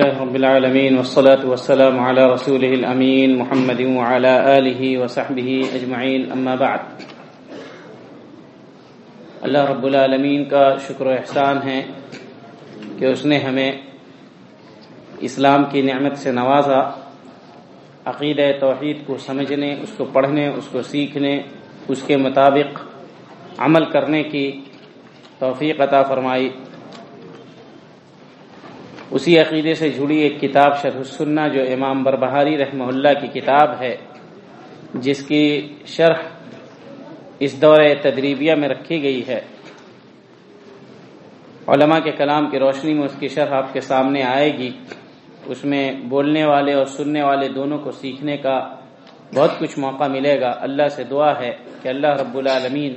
لله رب العالمين والصلاة والسلام على رسوله الأمين محمد وعلى آله وصحبه أجمعين. أما بعد، اللہ رب العالمین کا شکر و احسان ہے کہ اس نے ہمیں اسلام کی نعمت سے نوازا عقید توحید کو سمجھنے، اس کو پڑھنے، اس کو سیکھنے، اس کے مطابق عمل کرنے کی توفیق عطا فرمائی۔ اسی عقیدے سے جڑی ایک کتاب شرح السنہ جو امام بربہاری رحمہ اللہ کی کتاب ہے، جس کی شرح اس دور تدریبیہ میں رکھی گئی ہے۔ علماء کے کلام کی روشنی میں اس کی شرح آپ کے سامنے آئے گی۔ اس میں بولنے والے اور سننے والے دونوں کو سیکھنے کا بہت کچھ موقع ملے گا۔ اللہ سے دعا ہے کہ اللہ رب العالمین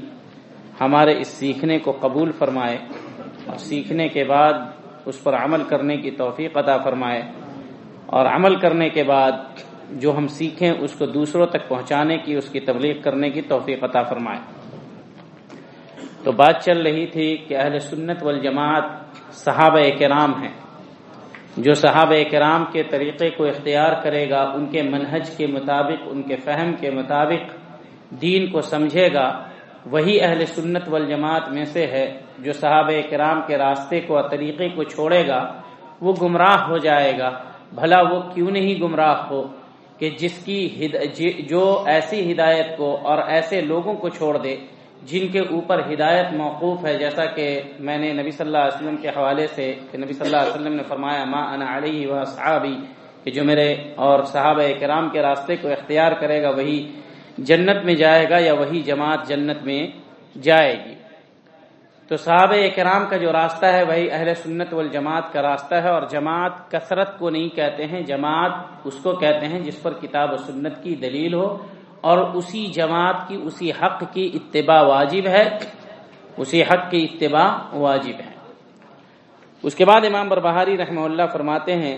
ہمارے اس سیکھنے کو قبول فرمائے اور سیکھنے کے بعد اس پر عمل کرنے کی توفیق عطا فرمائے اور عمل کرنے کے بعد جو ہم سیکھیں اس کو دوسروں تک پہنچانے کی، اس کی تبلیغ کرنے کی توفیق عطا فرمائے۔ تو بات چل رہی تھی کہ اہل سنت والجماعت صحابہ کرام ہیں۔ جو صحابہ کرام کے طریقے کو اختیار کرے گا، ان کے منہج کے مطابق، ان کے فہم کے مطابق، دین کو سمجھے گا وہی اہل سنت والجماعت میں سے ہے جو صحابہ کرام کے راستے کو اور طریقے کو چھوڑے گا، وہ گمراہ ہو جائے گا۔ بھلا وہ کیوں نہیں گمراہ ہو کہ جس کی جی، جو ایسی ہدایت کو اور ایسے لوگوں کو چھوڑ دے جن کے اوپر ہدایت موقوف ہے، جیسا کہ میں نے نبی صلی اللہ علیہ وسلم کے حوالے سے کہ نبی صلی اللہ علیہ وسلم نے فرمایا، ما انا علیہ و صحابی کہ جو میرے اور صحابہ کرام کے راستے کو اختیار کرے گا، وہی جنت میں جائے گا یا وہی جماعت جنت میں جائے گی۔ تو صحابہ کرام کا جو راستہ ہے وہی اہل سنت والجماعت کا راستہ ہے اور جماعت کثرت کو نہیں کہتے ہیں، جماعت اس کو کہتے ہیں جس پر کتاب و سنت کی دلیل ہو اور اسی جماعت کی اسی حق کی اتباع واجب ہے۔ اسی حق کی اتباع واجب ہے۔ اس کے بعد امام بربہاری رحمہ اللہ فرماتے ہیں،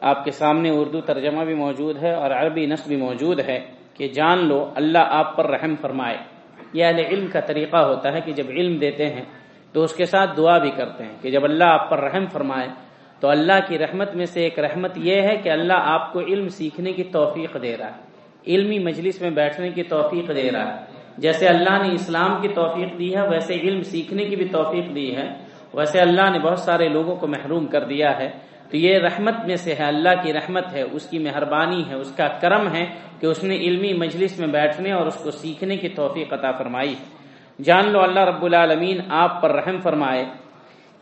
آپ کے سامنے اردو ترجمہ بھی موجود ہے اور عربی نصب بھی موجود ہے۔ کہ جان لو، اللہ آپ پر رحم فرمائے۔ یہ اہل علم کا طریقہ ہوتا ہے کہ جب علم دیتے ہیں تو اس کے ساتھ دعا بھی کرتے ہیں کہ جب اللہ آپ پر رحم فرمائے تو اللہ کی رحمت میں سے ایک رحمت یہ ہے کہ اللہ آپ کو علم سیکھنے کی توفیق دے رہا ہے۔ علمی مجلس میں بیٹھنے کی توفیق دے رہا ہے۔ جیسے اللہ نے اسلام کی توفیق دی ہے، ویسے علم سیکھنے کی بھی توفیق دی ہے۔ ویسے اللہ نے بہت سارے لوگوں کو محروم کر دیا ہے۔ تو یہ رحمت میں سے ہے، اللہ کی رحمت ہے، اس کی مہربانی ہے، اس کا کرم ہے کہ اس نے علمی مجلس میں بیٹھنے اور اس کو سیکھنے کی توفیق عطا فرمائی۔ جان لو، اللہ رب العالمین آپ پر رحم فرمائے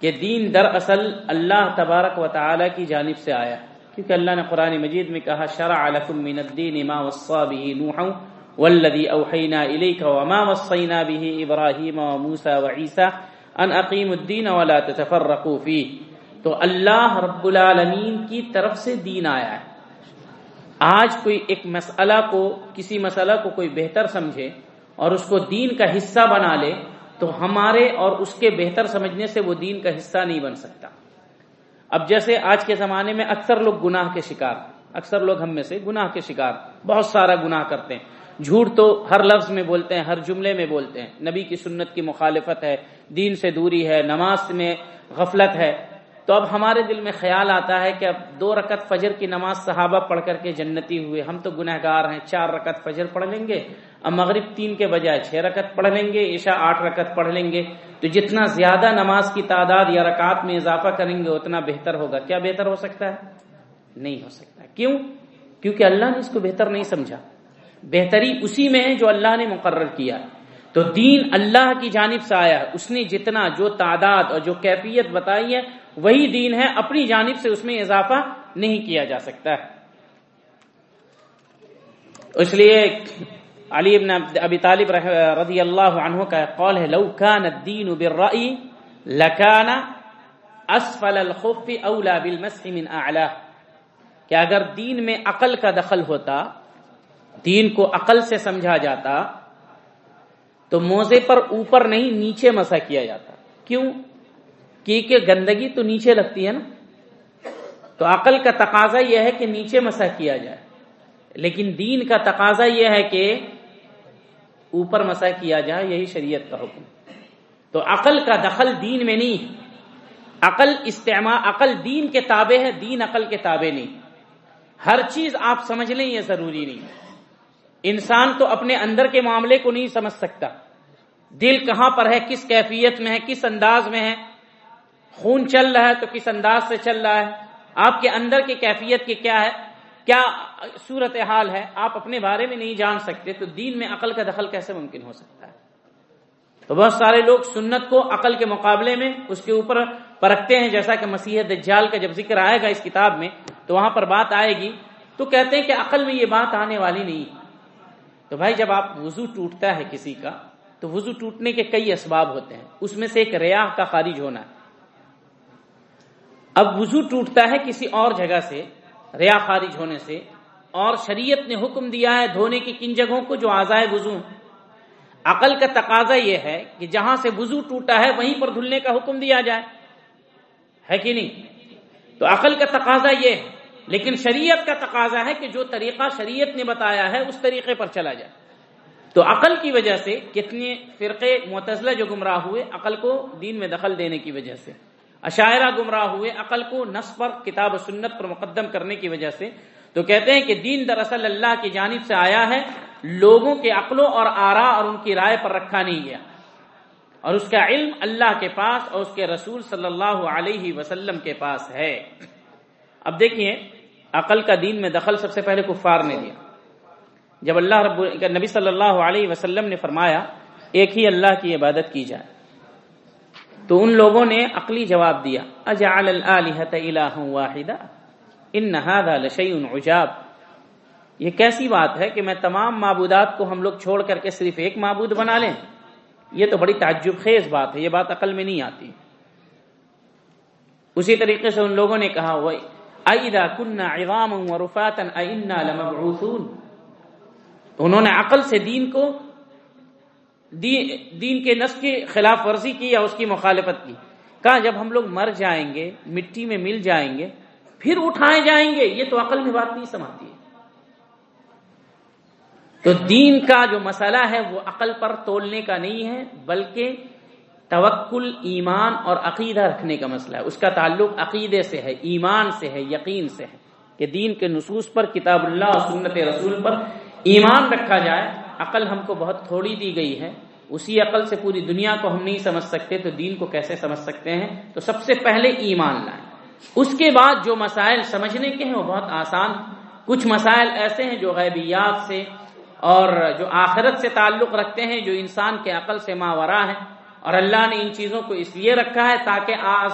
کہ دین دراصل اللہ تبارک و تعالی کی جانب سے آیا۔ کیونکہ اللہ نے قرآن مجید میں کہا، شرع لکم من الدین ما وصا به نوح والذی اوحینا الیک وما وصینا به ابراہیم وموسى وعیسى ان اقیم الدین ولا تتفرقوا فیہ۔ تو اللہ رب العالمین کی طرف سے دین آیا ہے۔ آج کوئی ایک مسئلہ کو، کسی مسئلہ کو کوئی بہتر سمجھے اور اس کو دین کا حصہ بنا لے، تو ہمارے اور اس کے بہتر سمجھنے سے وہ دین کا حصہ نہیں بن سکتا۔ اب جیسے آج کے زمانے میں اکثر لوگ گناہ کے شکار، اکثر لوگ ہم میں سے گناہ کے شکار، بہت سارا گناہ کرتے ہیں۔ جھوٹ تو ہر لفظ میں بولتے ہیں، ہر جملے میں بولتے ہیں۔ نبی کی سنت کی مخالفت ہے، دین سے دوری ہے، نماز میں غفلت ہے۔ تو اب ہمارے دل میں خیال آتا ہے کہ اب دو رکت فجر کی نماز صحابہ پڑھ کر کے جنتی ہوئے۔ ہم تو گنہ گار ہیں، چار رکت فجر پڑھ لیں گے، اب مغرب تین کے بجائے چھ رکت پڑھ لیں گے، عشاء آٹھ رکت پڑھ لیں گے۔ تو جتنا زیادہ نماز کی تعداد یا رکعت میں اضافہ کریں گے، اتنا بہتر ہوگا۔ کیا بہتر ہو سکتا ہے؟ نہیں ہو سکتا۔ کیوں؟ کیونکہ اللہ نے اس کو بہتر نہیں سمجھا۔ بہتری اسی میں ہے جو اللہ نے مقرر کیا۔ تو دین اللہ کی جانب سے آیا۔ ہے اس نے جتنا جو تعداد اور جو کیفیت بتائی ہے وہی دین ہے، اپنی جانب سے اس میں اضافہ نہیں کیا جا سکتا۔ اس لیے علی ابن ابی طالب رضی اللہ عنہ کا قول ہے، لو کان الدین بالرأی لکان اسفل الخف اولا بالمسح من اعلا کہ اگر دین میں عقل کا دخل ہوتا، دین کو عقل سے سمجھا جاتا، تو موزے پر اوپر نہیں، نیچے مسا کیا جاتا۔ کیوں؟ کیونکہ گندگی تو نیچے لگتی ہے نا؟ تو عقل کا تقاضا یہ ہے کہ نیچے مسا کیا جائے۔ لیکن دین کا تقاضا یہ ہے کہ اوپر مسا کیا جائے، یہی شریعت کا حکم۔ تو عقل کا دخل دین میں نہیں۔ عقل استعمال عقل دین کے تابع ہے، دین عقل کے تابع نہیں۔ ہر چیز آپ سمجھ لیں، یہ ضروری نہیں۔ انسان تو اپنے اندر کے معاملے کو نہیں سمجھ سکتا۔ دل کہاں پر ہے، کس کیفیت میں ہے، کس انداز میں ہے۔ خون چل رہا ہے تو کس انداز سے چل رہا ہے؟ آپ کے اندر کی کیفیت کی کیا ہے؟ کیا صورت حال ہے؟ آپ اپنے بارے میں نہیں جان سکتے تو دین میں عقل کا دخل کیسے ممکن ہو سکتا ہے؟ تو بہت سارے لوگ سنت کو عقل کے مقابلے میں اس کے اوپر پرکھتے ہیں، جیسا کہ مسیح دجال کا جب ذکر آئے گا اس کتاب میں، تو وہاں پر بات آئے گی۔ تو کہتے ہیں کہ عقل میں یہ بات آنے والی نہیں۔ تو بھائی، جب آپ وضو ٹوٹتا ہے کسی کا، تو وضو ٹوٹنے کے کئی اسباب ہوتے ہیں۔ اس میں سے ایک ریاح کا خارج ہونا۔ ہے اب وضو ٹوٹتا ہے کسی اور جگہ سے، ریا خارج ہونے سے، اور شریعت نے حکم دیا ہے دھونے کی کن جگہوں کو جو آزائے وضو عقل کا تقاضا یہ ہے کہ جہاں سے وضو ٹوٹا ہے وہیں پر دھلنے کا حکم دیا جائے۔ ہے کہ نہیں؟ تو عقل کا تقاضا یہ ہے، لیکن شریعت کا تقاضا ہے کہ جو طریقہ شریعت نے بتایا ہے اس طریقے پر چلا جائے۔ تو عقل کی وجہ سے کتنے فرقے متضلہ جو گمراہ ہوئے، عقل کو دین میں دخل دینے کی وجہ سے۔ عشاعرہ گمراہ ہوئے، عقل کو نص پر کتاب و سنت پر مقدم کرنے کی وجہ سے۔ تو کہتے ہیں کہ دین دراصل اللہ کی جانب سے آیا ہے، لوگوں کے عقلوں اور آرا اور ان کی رائے پر رکھا نہیں گیا۔ اور اس کا علم اللہ کے پاس اور اس کے رسول صلی اللہ علیہ وسلم کے پاس ہے۔ اب دیکھیے، عقل کا دین میں دخل سب سے پہلے کفار نے دیا۔ جب اللہ رب نبی صلی اللہ علیہ وسلم نے فرمایا، ایک ہی اللہ کی عبادت کی جائے۔ تو ان لوگوں نے عقلی جواب دیا، اجعل الالہت الہ واحدہ، ان هذا لشیء عجاب۔ یہ کیسی بات ہے کہ میں تمام معبودات کو ہم لوگ چھوڑ کر کے صرف ایک معبود بنا لیں؟ یہ تو بڑی تعجب خیز بات ہے، یہ بات عقل میں نہیں آتی۔ اسی طریقے سے ان لوگوں نے کہا وہ اذا كنا عظاما ورفاتا ائنا لمبعوثون۔ انہوں نے عقل سے دین کو دین کے نس کی خلاف ورزی کی یا اس کی مخالفت کی۔ کہا جب ہم لوگ مر جائیں گے، مٹی میں مل جائیں گے، پھر اٹھائے جائیں گے، یہ تو عقل میں بات نہیں سماتی ہے۔ تو دین کا جو مسئلہ ہے، وہ عقل پر تولنے کا نہیں ہے، بلکہ توکل، ایمان اور عقیدہ رکھنے کا مسئلہ ہے۔ اس کا تعلق عقیدے سے ہے، ایمان سے ہے، یقین سے ہے کہ دین کے نصوص پر، کتاب اللہ اور سنت رسول پر ایمان رکھا جائے۔ عقل ہم کو بہت تھوڑی دی گئی ہے، اسی عقل سے پوری دنیا کو ہم نہیں سمجھ سکتے، تو دین کو کیسے سمجھ سکتے ہیں؟ تو سب سے پہلے ایمان لائیں۔ اس کے بعد جو مسائل سمجھنے کے ہیں، وہ بہت آسان۔ کچھ مسائل ایسے ہیں جو غیبیات سے اور جو آخرت سے تعلق رکھتے ہیں، جو انسان کے عقل سے ماورا ہے اور اللہ نے ان چیزوں کو اس لیے رکھا ہے تاکہ آز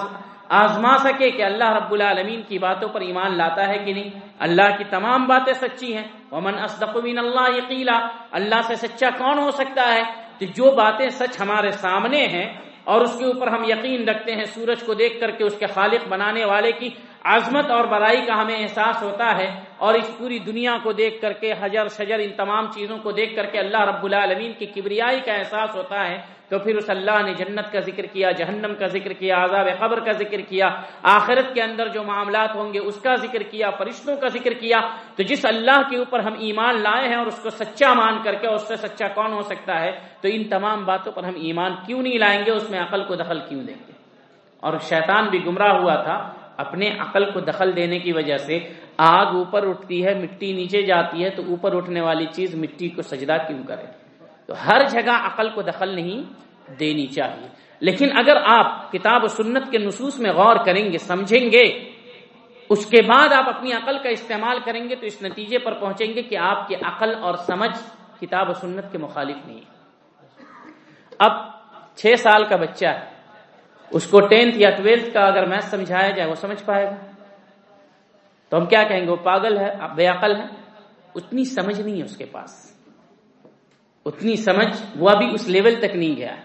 آزما سکے کہ اللہ رب العالمین کی باتوں پر ایمان لاتا ہے کہ نہیں؟ اللہ کی تمام باتیں سچی ہیں۔ ومن اصدق من اللہ یقیلا اللہ سے سچا کون ہو سکتا ہے؟ کہ جو باتیں سچ ہمارے سامنے ہیں اور اس کے اوپر ہم یقین رکھتے ہیں سورج کو دیکھ کر کے اس کے خالق بنانے والے کی عظمت اور برائی کا ہمیں احساس ہوتا ہے اور اس پوری دنیا کو دیکھ کر کے حجر شجر ان تمام چیزوں کو دیکھ کر کے اللہ رب العالمین کی کبریائی کا احساس ہوتا ہے تو پھر اس اللہ نے جنت کا ذکر کیا، جہنم کا ذکر کیا، عذاب قبر کا ذکر کیا، آخرت کے اندر جو معاملات ہوں گے اس کا ذکر کیا، فرشتوں کا ذکر کیا۔ تو جس اللہ کے اوپر ہم ایمان لائے ہیں اور اس کو سچا مان کر کے اس سے سچا کون ہو سکتا ہے؟ تو ان تمام باتوں پر ہم ایمان کیوں نہیں لائیں گے؟ اس میں عقل کو دخل کیوں دیں گے؟ اور شیطان بھی گمراہ ہوا تھا اپنے عقل کو دخل دینے کی وجہ سے آگ اوپر اٹھتی ہے، مٹی نیچے جاتی ہے، تو اوپر اٹھنے والی چیز مٹی کو سجدہ کیوں کرے؟ تو ہر جگہ عقل کو دخل نہیں دینی چاہیے۔ لیکن اگر آپ کتاب و سنت کے نصوص میں غور کریں گے، سمجھیں گے، اس کے بعد آپ اپنی عقل کا استعمال کریں گے، تو اس نتیجے پر پہنچیں گے کہ آپ کی عقل اور سمجھ کتاب و سنت کے مخالف نہیں ہے۔ اب چھ سال کا بچہ ہے۔ اس کو ٹینتھ یا ٹویلتھ کا اگر میتھ سمجھایا جائے وہ سمجھ پائے گا۔ تو ہم کیا کہیں گے؟ وہ پاگل ہے بے عقل ہے اتنی سمجھ نہیں ہے اس کے پاس۔ اتنی سمجھ، وہ ابھی اس لیول تک نہیں گیا۔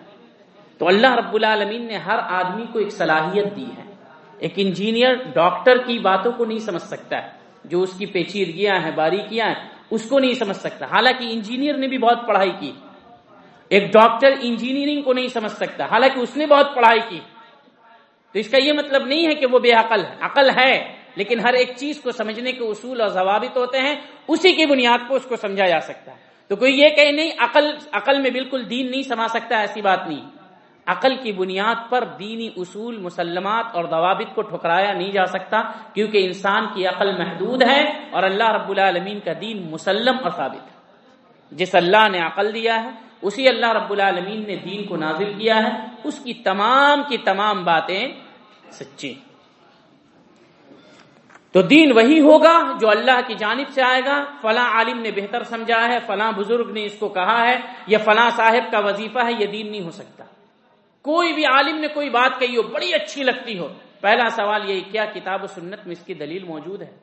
تو اللہ رب العالمین نے ہر آدمی کو ایک صلاحیت دی ہے۔ ایک انجینئر ڈاکٹر کی باتوں کو نہیں سمجھ سکتا ہے۔ جو اس کی پیچیدگیاں ہیں، باریکیاں ہیں، اس کو نہیں سمجھ سکتا۔ حالانکہ انجینئر نے بھی بہت پڑھائی کی۔ ایک ڈاکٹر انجینئرنگ کو نہیں سمجھ سکتا۔ حالانکہ اس نے بہت پڑھائی کی۔ تو اس کا یہ مطلب نہیں ہے کہ وہ بے عقل ہے عقل ہے، لیکن ہر ایک چیز کو سمجھنے کے اصول اور ضوابط ہوتے ہیں، اسی کی بنیاد پر اس کو سمجھا جا سکتا ہے۔ تو کوئی یہ کہ نہیں، عقل عقل میں بالکل دین نہیں سما سکتا، ایسی بات نہیں۔ عقل کی بنیاد پر دینی اصول، مسلمات اور ضوابط کو ٹھکرایا نہیں جا سکتا، کیونکہ انسان کی عقل محدود ہے اور اللہ رب العالمین کا دین مسلم اور ثابت ہے۔ جس اللہ نے عقل دیا ہے، اسی اللہ رب العالمین نے دین کو نازل کیا ہے۔ اس کی تمام کی تمام باتیں سچی۔ تو دین وہی ہوگا جو اللہ کی جانب سے آئے گا۔ فلاں عالم نے بہتر سمجھا ہے، فلاں بزرگ نے اس کو کہا ہے، یا فلاں صاحب کا وظیفہ ہے، یہ دین نہیں ہو سکتا۔ کوئی بھی عالم نے کوئی بات کہی ہو، بڑی اچھی لگتی ہو۔ پہلا سوال یہی کیا کتاب و سنت میں اس کی دلیل موجود ہے؟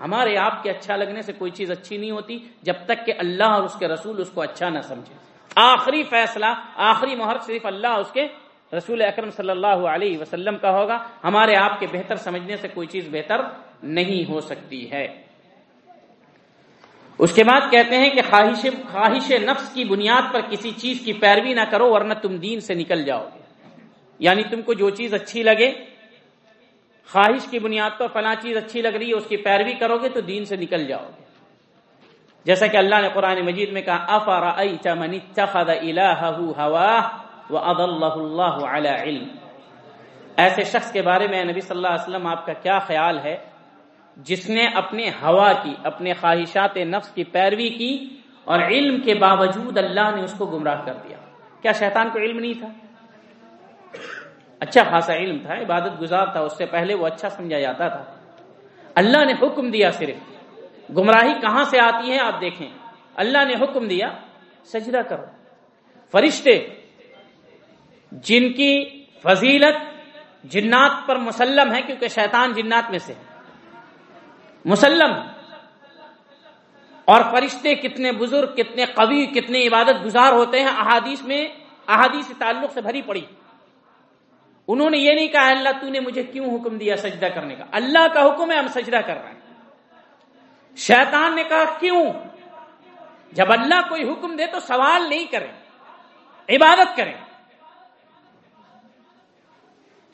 ہمارے آپ کے اچھا لگنے سے کوئی چیز اچھی نہیں ہوتی جب تک کہ اللہ اور اس کے رسول اس کو اچھا نہ سمجھے آخری فیصلہ، آخری مہر صرف اللہ اس کے رسول اکرم صلی اللہ علیہ وسلم کا ہوگا، ہمارے آپ کے بہتر سمجھنے سے کوئی چیز بہتر نہیں ہو سکتی ہے۔ اس کے بعد کہتے ہیں کہ خواہش خواہش نفس کی بنیاد پر کسی چیز کی پیروی نہ کرو ورنہ تم دین سے نکل جاؤ گے۔ یعنی تم کو جو چیز اچھی لگے، خواہش کی بنیاد پر فلاں چیز اچھی لگ رہی ہے، اس کی پیروی کرو گے تو دین سے نکل جاؤ گے۔ جیسا کہ اللہ نے قرآن مجید میں کہا افرا من اتخذ الہہ ہواہ اللہ علی علم۔ ایسے شخص کے بارے میں نبی صلی اللہ علیہ وسلم آپ کا کیا خیال ہے؟ جس نے اپنے ہوا کی، اپنے خواہشات نفس کی پیروی کی اور علم کے باوجود اللہ نے اس کو گمراہ کر دیا۔ کیا شیطان کو علم نہیں تھا؟ اچھا خاصا علم تھا، عبادت گزار تھا، اس سے پہلے وہ اچھا سمجھا جاتا تھا۔ اللہ نے حکم دیا صرف، گمراہی کہاں سے آتی ہے آپ دیکھیں۔ اللہ نے حکم دیا، سجدہ کرو۔ فرشتے جن کی فضیلت جنات پر مسلم ہے کیونکہ شیطان جنات میں سے مسلم اور فرشتے کتنے بزرگ، کتنے قوی، کتنے عبادت گزار ہوتے ہیں، احادیث میں، احادیث تعلق سے بھری پڑی۔ انہوں نے یہ نہیں کہا، اللہ تو نے مجھے کیوں حکم دیا سجدہ کرنے کا؟ اللہ کا حکم ہے ہم سجدہ کر رہے ہیں۔ شیطان نے کہا، کیوں؟ جب اللہ کوئی حکم دے تو سوال نہیں کریں، عبادت کریں۔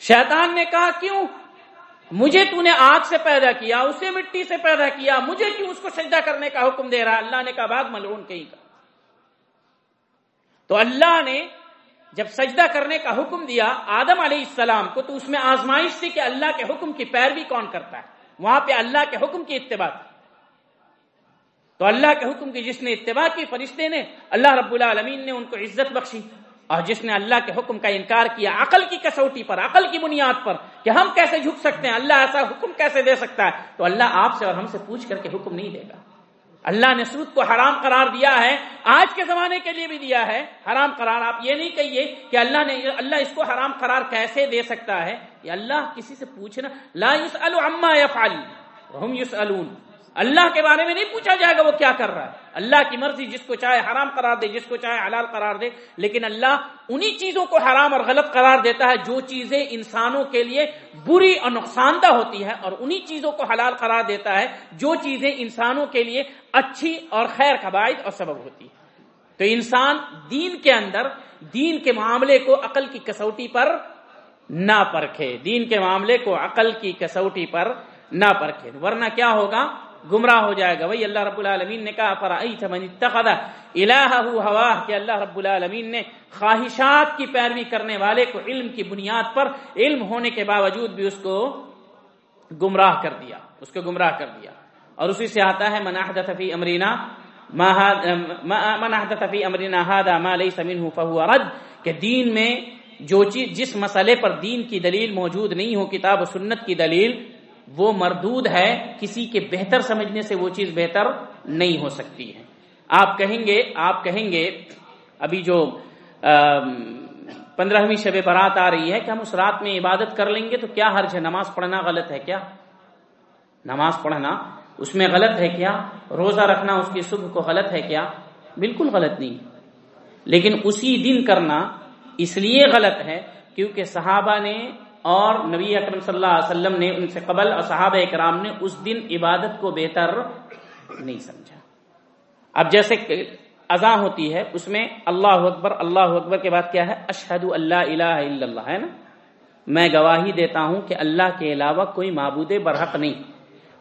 شیطان نے کہا، کیوں؟ مجھے تو نے آگ سے پیدا کیا، اسے مٹی سے پیدا کیا، مجھے کیوں اس کو سجدہ کرنے کا حکم دے رہا اللہ نے کہا بعد ملعون کہیں کا. تو اللہ نے جب سجدہ کرنے کا حکم دیا آدم علیہ السلام کو، تو اس میں آزمائش تھی کہ اللہ کے حکم کی پیروی کون کرتا ہے۔ وہاں پہ اللہ کے حکم کی اتباع تھی۔ تو اللہ کے حکم کی جس نے اتباع کی فرشتے نے، اللہ رب العالمین نے ان کو عزت بخشی۔ اور جس نے اللہ کے حکم کا انکار کیا، عقل کی کسوٹی پر، عقل کی بنیاد پر، کہ ہم کیسے جھک سکتے ہیں، اللہ ایسا حکم کیسے دے سکتا ہے؟ تو اللہ آپ سے اور ہم سے پوچھ کر کے حکم نہیں دے گا۔ اللہ نے سود کو حرام قرار دیا ہے، آج کے زمانے کے لیے بھی دیا ہے۔ حرام قرار آپ یہ نہیں کہیے کہ اللہ نے، اللہ اس کو حرام قرار کیسے دے سکتا ہے؟ یہ اللہ کسی سے پوچھنا، لا يسأل عما يفعل وهم يسألون اللہ کے بارے میں نہیں پوچھا جائے گا وہ کیا کر رہا ہے۔ اللہ کی مرضی جس کو چاہے حرام قرار دے، جس کو چاہے حلال قرار دے، لیکن اللہ انہی چیزوں کو حرام اور غلط قرار دیتا ہے جو چیزیں انسانوں کے لیے بری اور نقصان دہ ہوتی ہے اور انہی چیزوں کو حلال قرار دیتا ہے جو چیزیں انسانوں کے لیے اچھی اور خیر کا باعث اور سبب ہوتی ہے تو انسان دین کے اندر، دین کے معاملے کو عقل کی کسوٹی پر نہ پرکھے۔ دین کے معاملے کو عقل کی کسوٹی پر نہ پرکھے۔ ورنہ کیا ہوگا؟ گمراہ ہو جائے گا۔ وہی اللہ رب العالمین نے کہا ہوا؟ کہ اللہ رب العالمین نے خواہشات کی پیروی کرنے والے کو علم کی بنیاد پر علم ہونے کے باوجود بھی اس کو گمراہ کر دیا، اس کو گمراہ کر دیا۔ اور اسی سے آتا ہے مناحدت فی امرینا مناحدت فی امرینا هذا ما ليس منه فهو رد۔ کہ دین میں جو چیز، جس مسئلے پر دین کی دلیل موجود نہیں ہو، کتاب و سنت کی دلیل وہ مردود ہے، کسی کے بہتر سمجھنے سے وہ چیز بہتر نہیں ہو سکتی ہے۔ آپ کہیں گے، آپ کہیں گے، ابھی جو پندرہویں شب برات آ رہی ہے کہ ہم اس رات میں عبادت کر لیں گے تو کیا حرج ہے؟ نماز پڑھنا غلط ہے کیا؟ نماز پڑھنا اس میں غلط ہے کیا؟ روزہ رکھنا اس کی صبح کو غلط ہے کیا؟ بالکل غلط نہیں۔ لیکن اسی دن کرنا اس لیے غلط ہے کیونکہ صحابہ نے اور نبی اکرم صلی اللہ علیہ وسلم نے ان سے قبل اور صحابہ اکرام نے اس دن عبادت کو بہتر نہیں سمجھا۔ اب جیسے اذاں ہوتی ہے، اس میں اللہ اکبر اللہ اکبر کے بعد کیا ہے؟ اشہد اللہ الہ الا اللہ، ہے نا؟ میں گواہی دیتا ہوں کہ اللہ کے علاوہ کوئی معبود برحق نہیں۔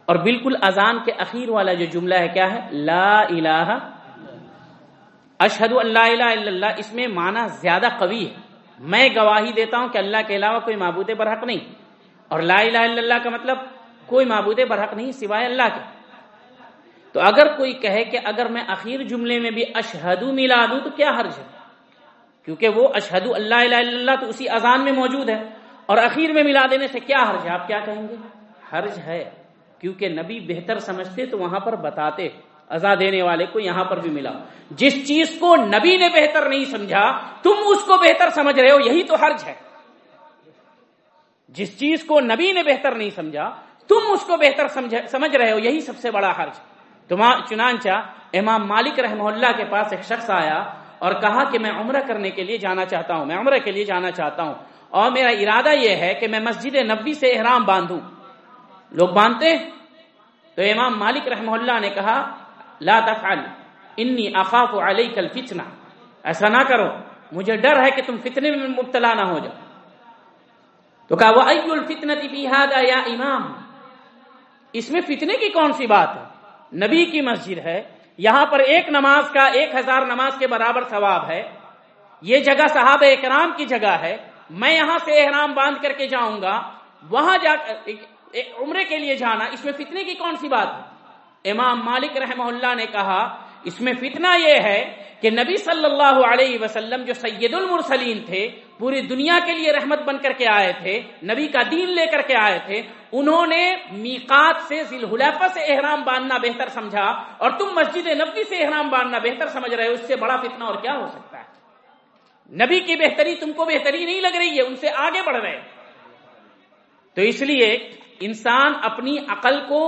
اور بالکل اذان کے اخیر والا جو جملہ ہے کیا ہے؟ لا الہ اشہد اللہ الہ الا اللہ، اس میں معنی زیادہ قوی ہے۔ میں گواہی دیتا ہوں کہ اللہ کے علاوہ کوئی معبود برحق نہیں۔ اور لا الہ الا اللہ کا مطلب کوئی معبود برحق نہیں سوائے اللہ کے۔ تو اگر کوئی کہے کہ اگر میں اخیر جملے میں بھی اشہدو ملا دوں تو کیا حرج ہے؟ کیونکہ وہ اشہد اللہ الہ الا اللہ تو اسی اذان میں موجود ہے۔ اور اخیر میں ملا دینے سے کیا حرج ہے؟ آپ کیا کہیں گے؟ حرج ہے۔ کیونکہ نبی بہتر سمجھتے تو وہاں پر بتاتے۔ ازا دینے والے کو یہاں پر بھی ملا۔ جس چیز کو نبی نے بہتر نہیں سمجھا، تم اس کو بہتر سمجھ رہے ہو، یہی تو حرج ہے۔ جس چیز کو نبی نے بہتر نہیں سمجھا، تم اس کو بہتر سمجھ رہے ہو، یہی سب سے بڑا حرج۔ چنانچہ امام مالک رحمہ اللہ کے پاس ایک شخص آیا اور کہا کہ میں عمرہ کرنے کے لیے جانا چاہتا ہوں، میں عمرہ کے لیے جانا چاہتا ہوں۔ اور میرا ارادہ یہ ہے کہ میں مسجد نبی سے احرام باندھوں۔ لوگ باندھتے تو امام مالک رحمہ اللہ نے کہا لا تفعل. انی اخاف علیک الفتنہ ایسا نہ کرو. مجھے ڈر ہے کہ تم فتنے میں مبتلا نہ ہو جاؤ. تو کہا وہ الفتنتی فی هذا یا امام اس میں فتنے کی کون سی بات ہے؟ نبی کی مسجد ہے، یہاں پر ایک نماز کا ایک ہزار نماز کے برابر ثواب ہے. یہ جگہ صحابہ اکرام کی جگہ ہے. میں یہاں سے احرام باندھ کر کے جاؤں گا. وہاں جا عمرے کے لیے جانا، اس میں فتنے کی کون سی بات ہے؟ امام مالک رحمہ اللہ نے کہا، اس میں فتنہ یہ ہے کہ نبی صلی اللہ علیہ وسلم جو سید المرسلین تھے، پوری دنیا کے لیے رحمت بن کر کے آئے تھے، نبی کا دین لے کر کے آئے تھے، انہوں نے میقات سے ذیل سے احرام باندھنا بہتر سمجھا اور تم مسجد نبی سے احرام باندھنا بہتر سمجھ رہے ہو، اس سے بڑا فتنہ اور کیا ہو سکتا ہے؟ نبی کی بہتری تم کو بہتری نہیں لگ رہی ہے، ان سے آگے بڑھ رہے تو اس لیے انسان اپنی عقل کو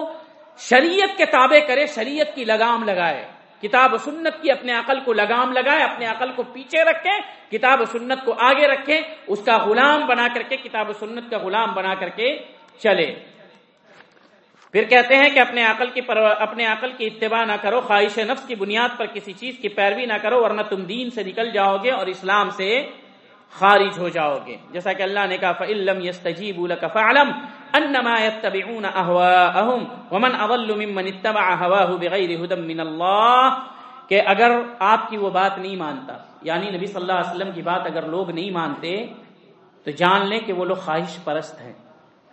شریعت کے تابع کرے، شریعت کی لگام لگائے۔ کتاب و سنت کی اپنے عقل کو لگام لگائے، اپنے عقل کو پیچھے رکھے، کتاب و سنت کو آگے رکھے، اس کا غلام بنا کر کے، کتاب و سنت کا غلام بنا کر کے چلے۔ پھر کہتے ہیں کہ اپنے عقل کی پر... اپنے عقل کی اتباع نہ کرو، خواہش نفس کی بنیاد پر کسی چیز کی پیروی نہ کرو، ورنہ تم دین سے نکل جاؤ گے اور اسلام سے خارج ہو جاؤ گے۔ جیسا کہ اللہ نے کہا فعلم یستجیب لك فعلم انما يتبعون اهواءهم ومن اضل ممن اتبع هواه بغیر هدى من اللہ کہ اگر آپ کی وہ بات نہیں مانتا یعنی نبی صلی اللہ علیہ وسلم کی بات اگر لوگ نہیں مانتے، تو جان لیں کہ وہ لوگ خواہش پرست ہیں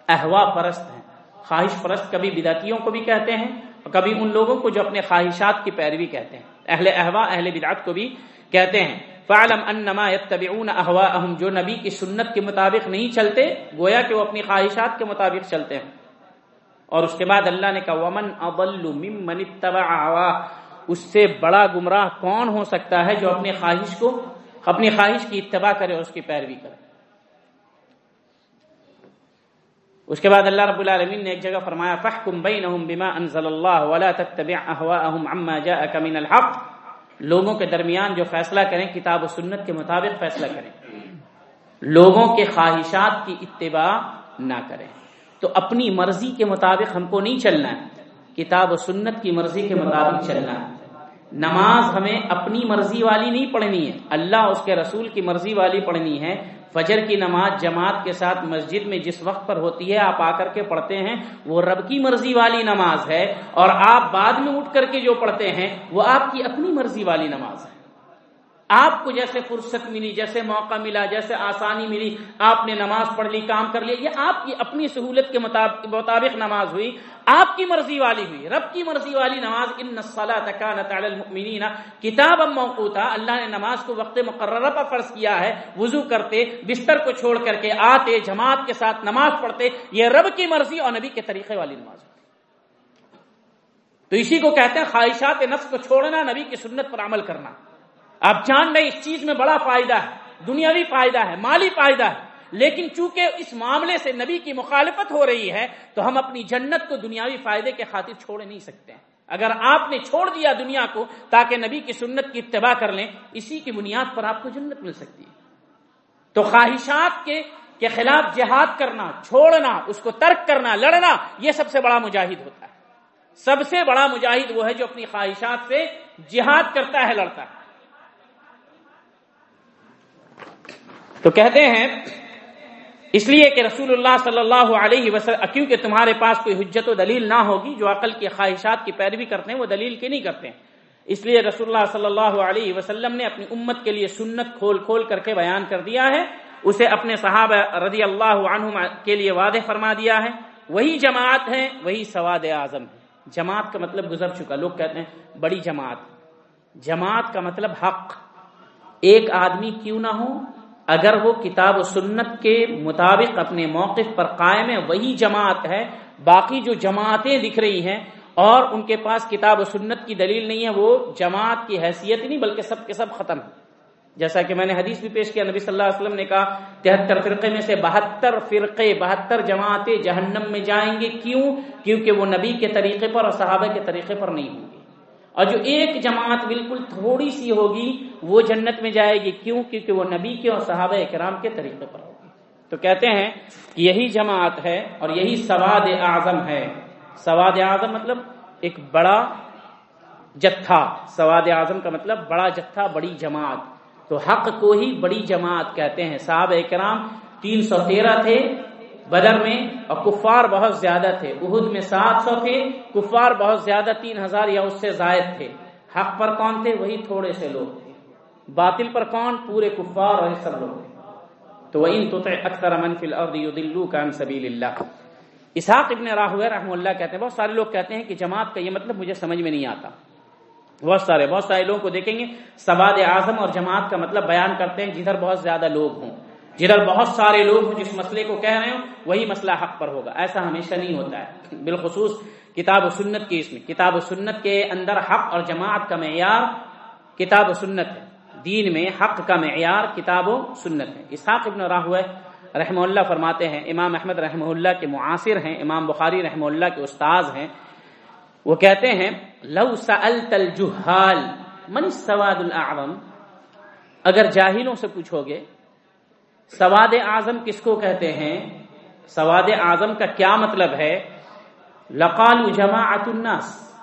احوا پرست ہیں۔ خواہش پرست کبھی بدعتیوں کو بھی کہتے ہیں اور کبھی ان لوگوں کو جو اپنے خواہشات کی پیروی کہتے ہیں۔ اہل احوا اہل بدعت کو بھی کہتے ہیں۔ فعلم انما يتبعون اهواءهم جو نبی کی سنت کے مطابق نہیں چلتے، گویا کہ وہ اپنی خواہشات کے مطابق چلتے ہیں۔ اور اس کے بعد اللہ نے کہا، ومن اضل ممن اتبع اس سے بڑا گمراہ کون ہو سکتا ہے جو اپنی خواہش کو، اپنی خواہش کی اتباع کرے اور اس کی پیروی کرے؟ اس کے بعد اللہ رب العالمین نے ایک جگہ فرمایا فحکم بینہم بما انزل اللہ ولا تتبع اہواءہم عما جاءک من الحق۔ لوگوں کے درمیان جو فیصلہ کریں، کتاب و سنت کے مطابق فیصلہ کریں۔ لوگوں کے خواہشات کی اتباع نہ کریں۔ تو اپنی مرضی کے مطابق ہم کو نہیں چلنا ہے۔ کتاب و سنت کی مرضی کے مطابق چلنا ہے۔ نماز ہمیں اپنی مرضی والی نہیں پڑھنی ہے۔ اللہ اس کے رسول کی مرضی والی پڑھنی ہے۔ فجر کی نماز جماعت کے ساتھ مسجد میں جس وقت پر ہوتی ہے، آپ آ کر کے پڑھتے ہیں، وہ رب کی مرضی والی نماز ہے اور آپ بعد میں اٹھ کر کے جو پڑھتے ہیں، وہ آپ کی اپنی مرضی والی نماز ہے۔ آپ کو جیسے فرصت ملی، جیسے موقع ملا، جیسے آسانی ملی، آپ نے نماز پڑھ لی، کام کر لیا، یہ آپ کی اپنی سہولت کے مطابق نماز ہوئی، آپ کی مرضی والی ہوئی، رب کی مرضی والی نماز ان المؤمنین کتاب موقوتا، اللہ نے نماز کو وقت مقررہ پر فرض کیا ہے، وضو کرتے، بستر کو چھوڑ کر کے آتے، جماعت کے ساتھ نماز پڑھتے، یہ رب کی مرضی اور نبی کے طریقے والی نماز تو اسی کو کہتے ہیں خواہشات نفس کو چھوڑنا، نبی کی سنت پر عمل کرنا۔ آپ جان رہے اس چیز میں بڑا فائدہ ہے، دنیاوی فائدہ ہے، مالی فائدہ ہے۔ لیکن چونکہ اس معاملے سے نبی کی مخالفت ہو رہی ہے، تو ہم اپنی جنت کو دنیاوی فائدے کے خاطر چھوڑ نہیں سکتے۔ ہیں اگر آپ نے چھوڑ دیا دنیا کو تاکہ نبی کی سنت کی اتباع کر لیں، اسی کی بنیاد پر آپ کو جنت مل سکتی ہے۔ تو خواہشات کے کے خلاف جہاد کرنا، چھوڑنا، اس کو ترک کرنا، لڑنا، یہ سب سے بڑا مجاہد ہوتا ہے۔ سب سے بڑا مجاہد وہ ہے جو اپنی خواہشات سے جہاد کرتا ہے، لڑتا ہے۔ تو کہتے ہیں، اس لیے کہ رسول اللہ صلی اللہ علیہ وسلم کیونکہ تمہارے پاس کوئی حجت و دلیل نہ ہوگی، جو عقل کی خواہشات کی پیروی کرتے ہیں، وہ دلیل کی نہیں کرتے ہیں۔ اس لیے رسول اللہ صلی اللہ علیہ وسلم نے اپنی امت کے لیے سنت کھول کھول کر کے بیان کر دیا ہے۔ اسے اپنے صحابہ رضی اللہ عنہ کے لیے واضح فرما دیا ہے۔ وہی جماعت ہے وہی سواد اعظم ہے جماعت کا مطلب گزر چکا۔ لوگ کہتے ہیں، بڑی جماعت۔ جماعت کا مطلب حق۔ ایک آدمی کیوں نہ ہو اگر وہ کتاب و سنت کے مطابق اپنے موقف پر قائم ہے، وہی جماعت ہے، باقی جو جماعتیں دکھ رہی ہیں اور ان کے پاس کتاب و سنت کی دلیل نہیں ہے، وہ جماعت کی حیثیت نہیں، بلکہ سب کے سب ختم ہے جیسا کہ میں نے حدیث بھی پیش کیا، نبی صلی اللہ علیہ وسلم نے کہا، تہتر فرقے میں سے بہتر فرقے، بہتر جماعتیں جہنم میں جائیں گے۔ کیوں؟ کیونکہ وہ نبی کے طریقے پر اور صحابہ کے طریقے پر نہیں ہوں۔ اور جو ایک جماعت بالکل تھوڑی سی ہوگی، وہ جنت میں جائے گی۔ کیوں؟ کیونکہ وہ نبی کے اور صحابہ کرام کے طریقے پر ہوگی۔ تو کہتے ہیں کہ یہی جماعت ہے اور یہی سواد اعظم ہے۔ سواد اعظم مطلب ایک بڑا جتھا۔ سواد اعظم کا مطلب بڑا جتھا، بڑی جماعت۔ تو حق کو ہی بڑی جماعت کہتے ہیں۔ صاحب کرام تین سو تیرہ تھے۔ بدر میں اور کفار بہت زیادہ تھے۔ اہد میں سات سو تھے، کفار بہت زیادہ تین ہزار یا اس سے زائد تھے۔ حق پر کون تھے؟ وہی تھوڑے سے لوگ تھے۔ باطل پر کون؟ پورے کفار اور سب لوگ تھے۔ تو وہ ان تو اکثر امن فل اور سبیل اللہ اسحاق ابن راہو رحم اللہ کہتے ہیں، بہت سارے لوگ کہتے ہیں کہ جماعت کا یہ مطلب مجھے سمجھ میں نہیں آتا۔ بہت سارے بہت سارے لوگوں کو دیکھیں گے، سواد اعظم اور جماعت کا مطلب بیان کرتے ہیں جدھر بہت زیادہ لوگ ہوں۔ جدھر بہت سارے لوگ جس مسئلے کو کہہ رہے ہوں، وہی مسئلہ حق پر ہوگا۔ ایسا ہمیشہ نہیں ہوتا ہے۔ بالخصوص کتاب و سنت کی اس میں۔ کتاب و سنت کے اندر حق اور جماعت کا معیار کتاب و سنت ہے۔ دین میں حق کا معیار کتاب و سنت ہے۔ اسحاق ابن راہ رحمہ اللہ فرماتے ہیں، امام احمد رحمہ اللہ کے معاصر ہیں، امام بخاری رحمہ اللہ کے استاذ ہیں۔ وہ کہتے ہیں، لو سألت الجہال، من سواد الاعظم اگر جاہلوں سے پوچھو گے سواد اعظم کس کو کہتے ہیں؟ سواد اعظم کا کیا مطلب ہے؟ لقال جماعت الناس۔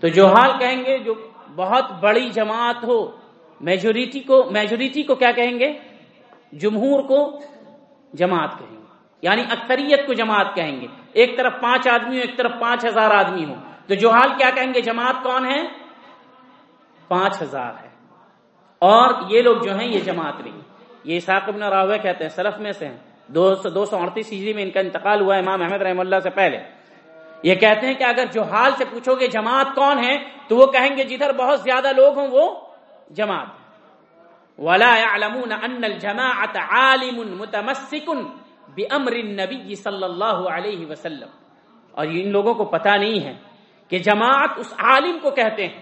تو جوہال کہیں گے، جو بہت بڑی جماعت ہو میجوریٹی کو میجوریٹی کو کیا کہیں گے؟ جمہور کو جماعت کہیں گے۔ یعنی اکثریت کو جماعت کہیں گے۔ ایک طرف پانچ آدمی ہو ایک طرف پانچ ہزار آدمی ہو تو جو حال کیا کہیں گے؟ جماعت کون ہے؟ پانچ ہزار ہے۔ اور یہ لوگ جو ہیں، یہ جماعت نہیں۔ یہ ابن راوے کہتے ہیں، سلف میں سے دو سو دو سو اڑتیس عیسوی میں ان کا انتقال ہوا امام احمد رحم اللہ سے پہلے۔ یہ کہتے ہیں کہ اگر جو حال سے پوچھو گے، جماعت کون ہے؟ تو وہ کہیں گے، جدھر بہت زیادہ لوگ ہوں، وہ جماعت۔ ولا يعلمون ان الجماعه عالم متمسك بامر النبی صلی اللہ علیہ وسلم۔ اور ان لوگوں کو پتا نہیں ہے کہ جماعت اس عالم کو کہتے ہیں۔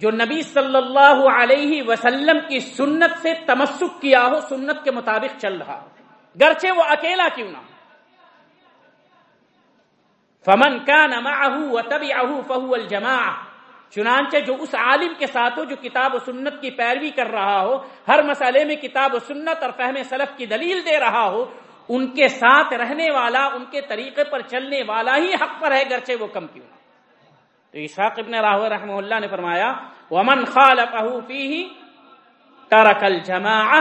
جو نبی صلی اللہ علیہ وسلم کی سنت سے تمسک کیا ہو، سنت کے مطابق چل رہا ہو۔ گرچہ وہ اکیلا کیوں نہ فمن کا نما تبھی اہو فہو الجما چنانچہ جو اس عالم کے ساتھ ہو جو کتاب و سنت کی پیروی کر رہا ہو، ہر مسئلے میں کتاب و سنت اور فہم سلف کی دلیل دے رہا ہو، ان کے ساتھ رہنے والا، ان کے طریقے پر چلنے والا ہی حق پر ہے، گرچہ وہ کم کیوں تو عشاق ابن راہ رحمہ اللہ نے فرمایا، ومن خالفہ فیہ ترک الجماعہ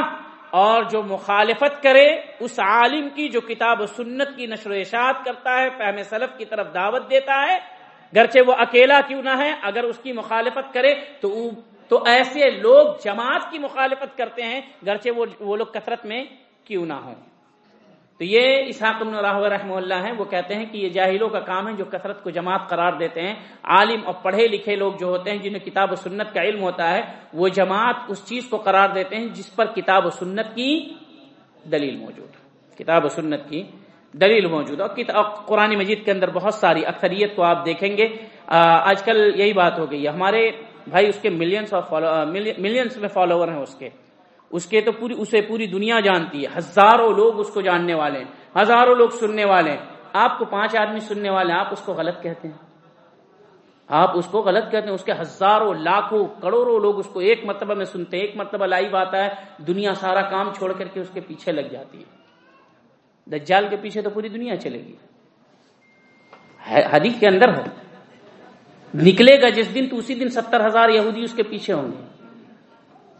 اور جو مخالفت کرے، اس عالم کی جو کتاب و سنت کی نشر و اشاعت کرتا ہے، فہم سلف کی طرف دعوت دیتا ہے، گرچہ وہ اکیلا کیوں نہ ہے، اگر اس کی مخالفت کرے، تو تو ایسے لوگ جماعت کی مخالفت کرتے ہیں، گرچہ وہ لوگ کثرت میں کیوں نہ ہوں۔ تو یہ اسحاق ابن راہ رحمہ اللہ ہیں، وہ کہتے ہیں کہ یہ جاہلوں کا کام ہے جو کثرت کو جماعت قرار دیتے ہیں۔ عالم اور پڑھے لکھے لوگ جو ہوتے ہیں، جنہیں کتاب و سنت کا علم ہوتا ہے، وہ جماعت اس چیز کو قرار دیتے ہیں جس پر کتاب و سنت کی دلیل موجود کتاب و سنت کی دلیل موجود اور قرآن مجید کے اندر بہت ساری اکثریت کو آپ دیکھیں گے۔ آج کل یہی بات ہو گئی ہمارے بھائی اس کے ملینس آف ملینس میں فالوور ہیں اس کے۔ اس کے تو پوری اسے پوری دنیا جانتی ہے۔ ہزاروں لوگ اس کو جاننے والے ہیں۔ ہزاروں لوگ سننے والے ہیں۔ آپ کو پانچ آدمی سننے والے ہیں، آپ اس کو غلط کہتے ہیں۔ آپ اس کو غلط کہتے ہیں۔ اس کے ہزاروں، لاکھوں، کروڑوں لوگ اس کو ایک مرتبہ میں سنتے ہیں، ایک مرتبہ لائیو آتا ہے، دنیا سارا کام چھوڑ کر کے اس کے پیچھے لگ جاتی ہے۔ دجال کے پیچھے تو پوری دنیا چلے گی۔ حدیث کے اندر ہے۔ نکلے گا جس دن تو اسی دن ستر ہزار یہودی اس کے پیچھے ہوں گے۔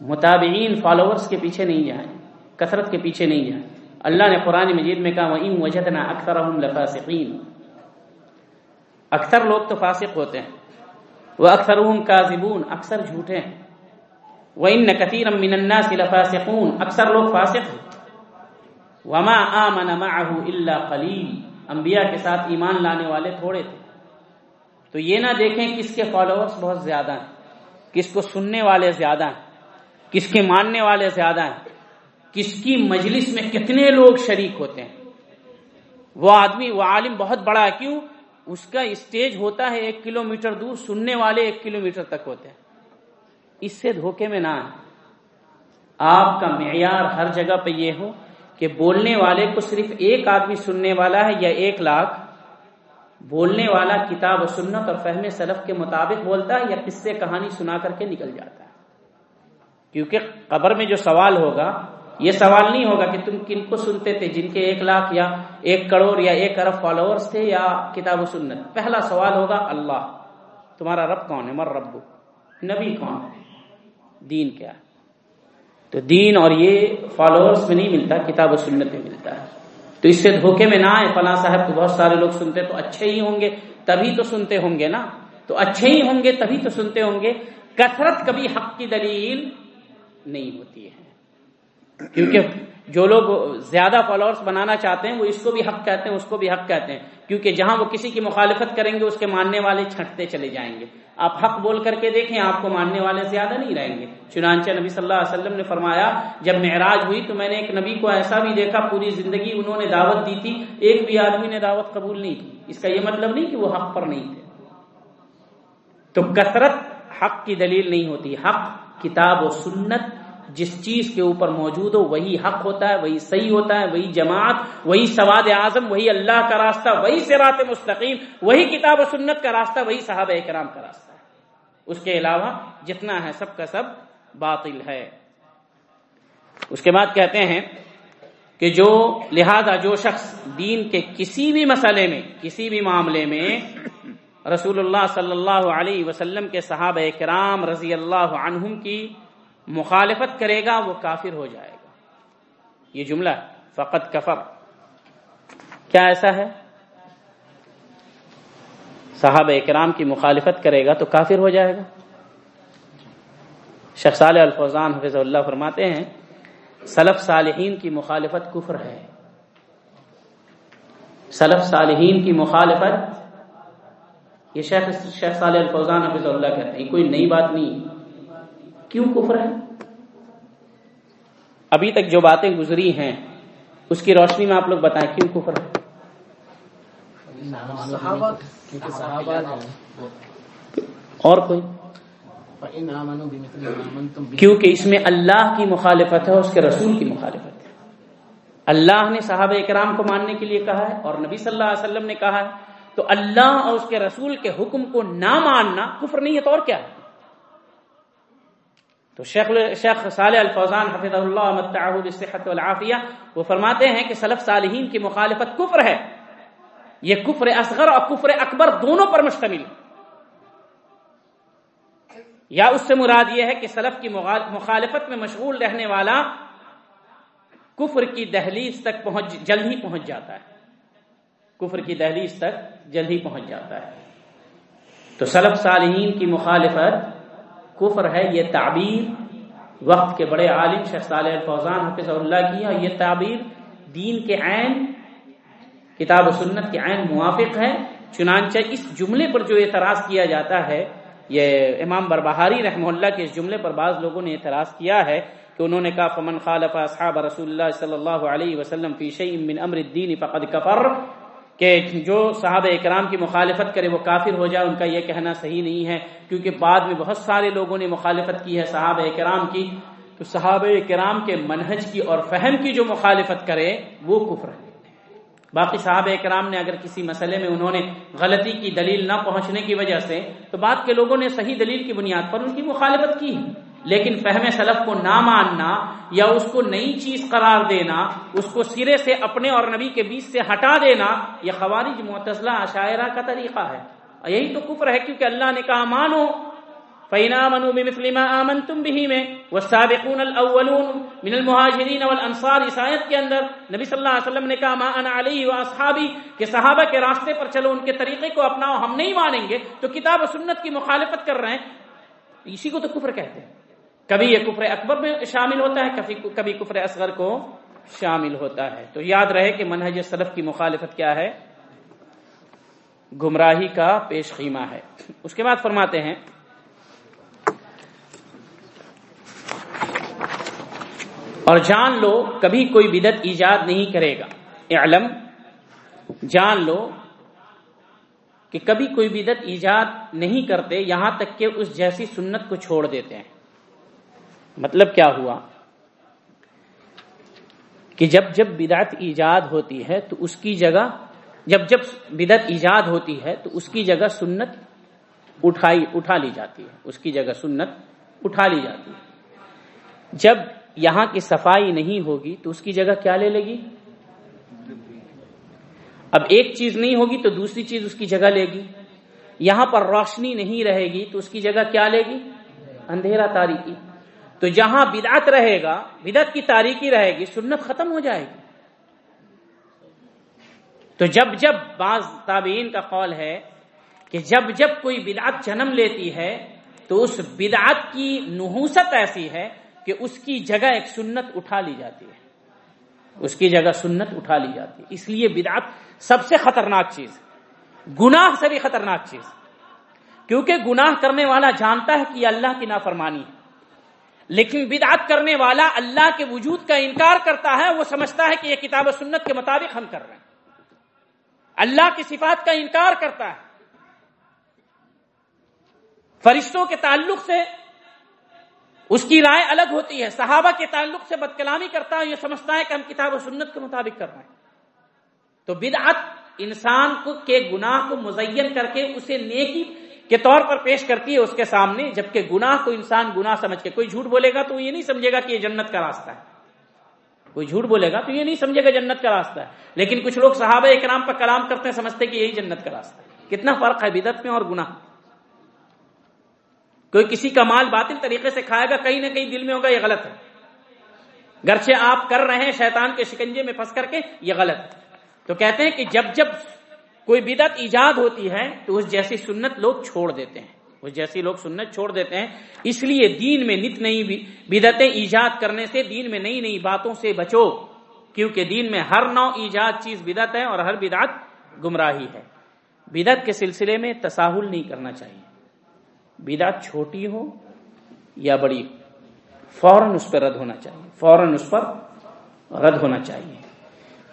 متابعین فالوورز کے پیچھے نہیں جائیں، کثرت کے پیچھے نہیں جائیں۔ اللہ نے قرآن مجید میں کہا، وَإِن وَجَدْنَا أَكْثَرَهُمْ لَفَاسِقِينَ۔ اکثر لوگ تو فاسق ہوتے ہیں۔ وہ اکثر اکثر جھوٹے ہیں۔ وَإِنَّ كَثِيرًا مِّنَ النَّاسِ لَفَاسِقُونَ۔ اکثر لوگ فاسق ہیں۔ وَمَا آمَنَ مَعَهُ إِلَّا قَلِيلٌ۔ انبیاء کے ساتھ ایمان لانے والے تھوڑے تھے۔ تو یہ نہ دیکھیں کس کے فالوورز بہت زیادہ ہیں، کس کو سننے والے زیادہ ہیں۔ کس کے ماننے والے زیادہ ہیں؟ کس کی مجلس میں کتنے لوگ شریک ہوتے ہیں؟ وہ آدمی، وہ عالم بہت بڑا ہے، کیوں؟ اس کا اسٹیج ہوتا ہے ایک کلو میٹر دور، سننے والے ایک کلو میٹر تک ہوتے ہیں۔ اس سے دھوکے میں نہ آئے آپ کا معیار ہر جگہ پہ یہ ہو کہ بولنے والے کو صرف ایک آدمی سننے والا ہے یا ایک لاکھ۔ بولنے والا کتاب و سنت اور فہم سلف کے مطابق بولتا ہے یا قصے کہانی سنا کر کے نکل جاتا ہے۔ کیونکہ قبر میں جو سوال ہوگا، یہ سوال نہیں ہوگا کہ تم کن کو سنتے تھے، جن کے ایک لاکھ یا ایک کروڑ یا ایک ارب فالوورز تھے یا کتاب و سنت۔ پہلا سوال ہوگا، اللہ۔ تمہارا رب کون ہے؟ مر رب۔ نبی کون ہے؟ دین کیا تو دین اور یہ فالوورز میں نہیں ملتا، کتاب و سنت میں ملتا ہے۔ تو اس سے دھوکے میں نہ آئے، فلاں صاحب کو بہت سارے لوگ سنتے تو اچھے ہی ہوں گے، تبھی تو سنتے ہوں گے نا۔ تو اچھے ہی ہوں گے، تبھی تو سنتے ہوں گے۔ کثرت کبھی حق کی دلیل نہیں ہوتی ہے۔ کیونکہ جو لوگ زیادہ فالوورس بنانا چاہتے ہیں، وہ اس کو بھی حق کہتے ہیں، اس کو بھی حق کہتے ہیں۔ کیونکہ جہاں وہ کسی کی مخالفت کریں گے، اس کے ماننے والے چھٹتے چلے جائیں گے۔ آپ حق بول کر کے دیکھیں، آپ کو ماننے والے زیادہ نہیں رہیں گے۔ چنانچہ نبی صلی اللہ علیہ وسلم نے فرمایا، جب معراج ہوئی تو میں نے ایک نبی کو ایسا بھی دیکھا، پوری زندگی انہوں نے دعوت دی تھی۔ ایک بھی آدمی نے دعوت قبول نہیں کی۔ اس کا یہ مطلب نہیں کہ وہ حق پر نہیں تھے۔ تو کثرت حق کی دلیل نہیں ہوتی۔ حق کتاب و سنت جس چیز کے اوپر موجود ہو، وہی حق ہوتا ہے، وہی صحیح ہوتا ہے، وہی جماعت، وہی سواد اعظم، وہی اللہ کا راستہ، وہی سرات مستقیم، وہی کتاب و سنت کا راستہ، وہی صحابہ کرام کا راستہ ہے۔ اس کے علاوہ جتنا ہے سب کا سب باطل ہے۔ اس کے بعد کہتے ہیں کہ جو، لہذا جو شخص دین کے کسی بھی مسئلے میں، کسی بھی معاملے میں رسول اللہ صلی اللہ علیہ وسلم کے صحابہ کرام رضی اللہ عنہم کی مخالفت کرے گا، وہ کافر ہو جائے گا۔ یہ جملہ فقط کفر۔ کیا ایسا ہے؟ صحابہ اکرام کی مخالفت کرے گا تو کافر ہو جائے گا۔ شخصال الفوزان حفظ اللہ فرماتے ہیں، سلف صالحین کی مخالفت کفر ہے۔ سلف صالحین کی مخالفت یہ شیخ شیخ صالح الفوزان حفظ اللہ کہتے ہیں کوئی نئی بات نہیں کیوں کفر ہے؟ ابھی تک جو باتیں گزری ہیں اس کی روشنی میں آپ لوگ بتائیں کیوں کفر ہے؟ اور کوئی؟ کیونکہ اس میں اللہ کی مخالفت ہے اس کے رسول کی مخالفت ہے۔ اللہ نے صحابہ اکرام کو ماننے کے لیے کہا ہے اور نبی صلی اللہ علیہ وسلم نے کہا ہے تو اللہ اور اس کے رسول کے حکم کو نہ ماننا کفر نہیں ہے تو اور کیا ہے؟ تو شیخ شیخ صالح الفوزان حفظ اللہ صحت والعافیہ، وہ فرماتے ہیں کہ سلف صالحین کی مخالفت کفر ہے۔ یہ کفر اصغر اور کفر اکبر دونوں پر مشتمل۔ یا اس سے مراد یہ ہے کہ سلف کی مخالفت میں مشغول رہنے والا کفر کی دہلیز تک پہنچ جلد ہی پہنچ جاتا ہے۔ کفر کی دہلیز تک جلد ہی پہنچ جاتا ہے۔ تو سلف صالحین کی مخالفت کفر ہے، یہ تعبیر وقت کے بڑے عالم شیخ صالح الفوزان، حفظ اللہ کی، اور یہ تعبیر دین کے عین، کتاب و سنت کے عین موافق ہے۔ چنانچہ اس جملے پر جو اعتراض کیا جاتا ہے، یہ امام بربہاری رحمہ اللہ کے اس جملے پر بعض لوگوں نے اعتراض کیا ہے کہ انہوں نے کہا، فمن خالف اصحاب رسول اللہ صلی اللہ علیہ وسلم فی شیء من امر الدین فقد کفر کہ جو صحابہ اکرام کی مخالفت کرے وہ کافر ہو جائے، ان کا یہ کہنا صحیح نہیں ہے، کیونکہ بعد میں بہت سارے لوگوں نے مخالفت کی ہے صحابہ اکرام کی۔ تو صحابہ کرام کے منہج کی اور فہم کی جو مخالفت کرے، وہ کفر ہے۔ باقی صحابہ اکرام نے اگر کسی مسئلے میں انہوں نے غلطی کی دلیل نہ پہنچنے کی وجہ سے، تو بعد کے لوگوں نے صحیح دلیل کی بنیاد پر ان کی مخالفت کی۔ لیکن فہم سلف کو نہ ماننا یا اس کو نئی چیز قرار دینا، اس کو سرے سے اپنے اور نبی کے بیچ سے ہٹا دینا، یہ خوارج، معتزلہ، عشاعرہ کا طریقہ ہے۔ یہی تو کفر ہے کیونکہ اللہ نے کہا، مانو۔ فینا منو بمثل ما آمنتم به میں والسابقون الاولون من المہاجرین والانصار اس آیت کے اندر نبی صلی اللہ علیہ وسلم نے کہا، ما انا علیہ واصحابی کہ صحابہ کے راستے پر چلو، ان کے طریقے کو اپناؤ، ہم نہیں مانیں گے۔ تو کتاب و سنت کی مخالفت کر رہے ہیں۔ اسی کو تو کفر کہتے ہیں۔ کبھی یہ کفر اکبر میں شامل ہوتا ہے کبھی کبھی کفر اصغر کو شامل ہوتا ہے۔ تو یاد رہے کہ منہج سلف کی مخالفت کیا ہے؟ گمراہی کا پیش خیمہ ہے۔ اس کے بعد فرماتے ہیں، اور جان لو کبھی کوئی بدت ایجاد نہیں کرے گا۔ علم جان لو کہ کبھی کوئی بدت ایجاد نہیں کرتے، یہاں تک کہ اس جیسی سنت کو چھوڑ دیتے ہیں۔ مطلب کیا ہوا؟ کہ جب جب بدعت ایجاد ہوتی ہے تو اس کی جگہ، جب جب بدعت ایجاد ہوتی ہے تو اس کی جگہ سنت اٹھائی، اٹھا لی جاتی ہے۔ اس کی جگہ سنت اٹھا لی جاتی ہے۔ جب یہاں کی صفائی نہیں ہوگی تو اس کی جگہ کیا لے لے گی؟ اب ایک چیز نہیں ہوگی تو دوسری چیز اس کی جگہ لے گی۔ یہاں پر روشنی نہیں رہے گی تو اس کی جگہ کیا لے گی؟ اندھیرا تاریخی۔ تو جہاں بدعت رہے گا، بدعت کی تاریخی رہے گی، سنت ختم ہو جائے گی۔ تو جب جب بعض تابعین کا قول ہے کہ جب جب کوئی بدعت جنم لیتی ہے، تو اس بدعت کی نحوست ایسی ہے کہ اس کی جگہ ایک سنت اٹھا لی جاتی ہے۔ اس کی جگہ سنت اٹھا لی جاتی ہے۔ اس لیے بدعت سب سے خطرناک چیز گناہ سے بھی خطرناک چیز کیونکہ گناہ کرنے والا جانتا ہے کہ یہ اللہ کی نافرمانی ہے۔ لیکن بدعت کرنے والا اللہ کے وجود کا انکار کرتا ہے، وہ سمجھتا ہے کہ یہ کتاب و سنت کے مطابق ہم کر رہے ہیں۔ اللہ کی صفات کا انکار کرتا ہے۔ فرشتوں کے تعلق سے اس کی رائے الگ ہوتی ہے۔ صحابہ کے تعلق سے بد کلامی کرتا ہے، یہ سمجھتا ہے کہ ہم کتاب و سنت کے مطابق کر رہے ہیں۔ تو بدعت انسان کو کے گناہ کو مزین کر کے اسے نیکی کے طور پر پیش کرتی ہے اس کے سامنے، جبکہ گناہ کو انسان گناہ سمجھ کے، کوئی جھوٹ بولے گا تو یہ نہیں سمجھے گا کہ یہ جنت کا راستہ ہے۔ کوئی جھوٹ بولے گا تو یہ نہیں سمجھے گا جنت کا راستہ ہے۔ لیکن کچھ لوگ صحابہ اکرام پر کلام کرتے ہیں، سمجھتے کہ یہی جنت کا راستہ ہے۔ کتنا فرق ہے بدت میں اور گناہ کوئی کسی کا مال باطل طریقے سے کھائے گا، کہیں نہ کہیں دل میں ہوگا، یہ غلط ہے۔ گرچہ آپ کر رہے ہیں شیطان کے شکنجے میں پھنس کر کے، یہ غلط تو کہتے ہیں کہ جب جب کوئی بدت ایجاد ہوتی ہے تو اس جیسی سنت لوگ چھوڑ دیتے ہیں۔ اس جیسی لوگ سنت چھوڑ دیتے ہیں۔ اس لیے دین میں نت نئی بدتیں ایجاد کرنے سے دین میں نئی نئی باتوں سے بچو۔ کیونکہ دین میں ہر نو ایجاد چیز بدت ہے اور ہر بدعت گمراہی ہے۔ بدت کے سلسلے میں تساہل نہیں کرنا چاہیے۔ بدعت چھوٹی ہو یا بڑی فوراً اس پر رد ہونا چاہیے۔ فوراً اس پر رد ہونا چاہیے۔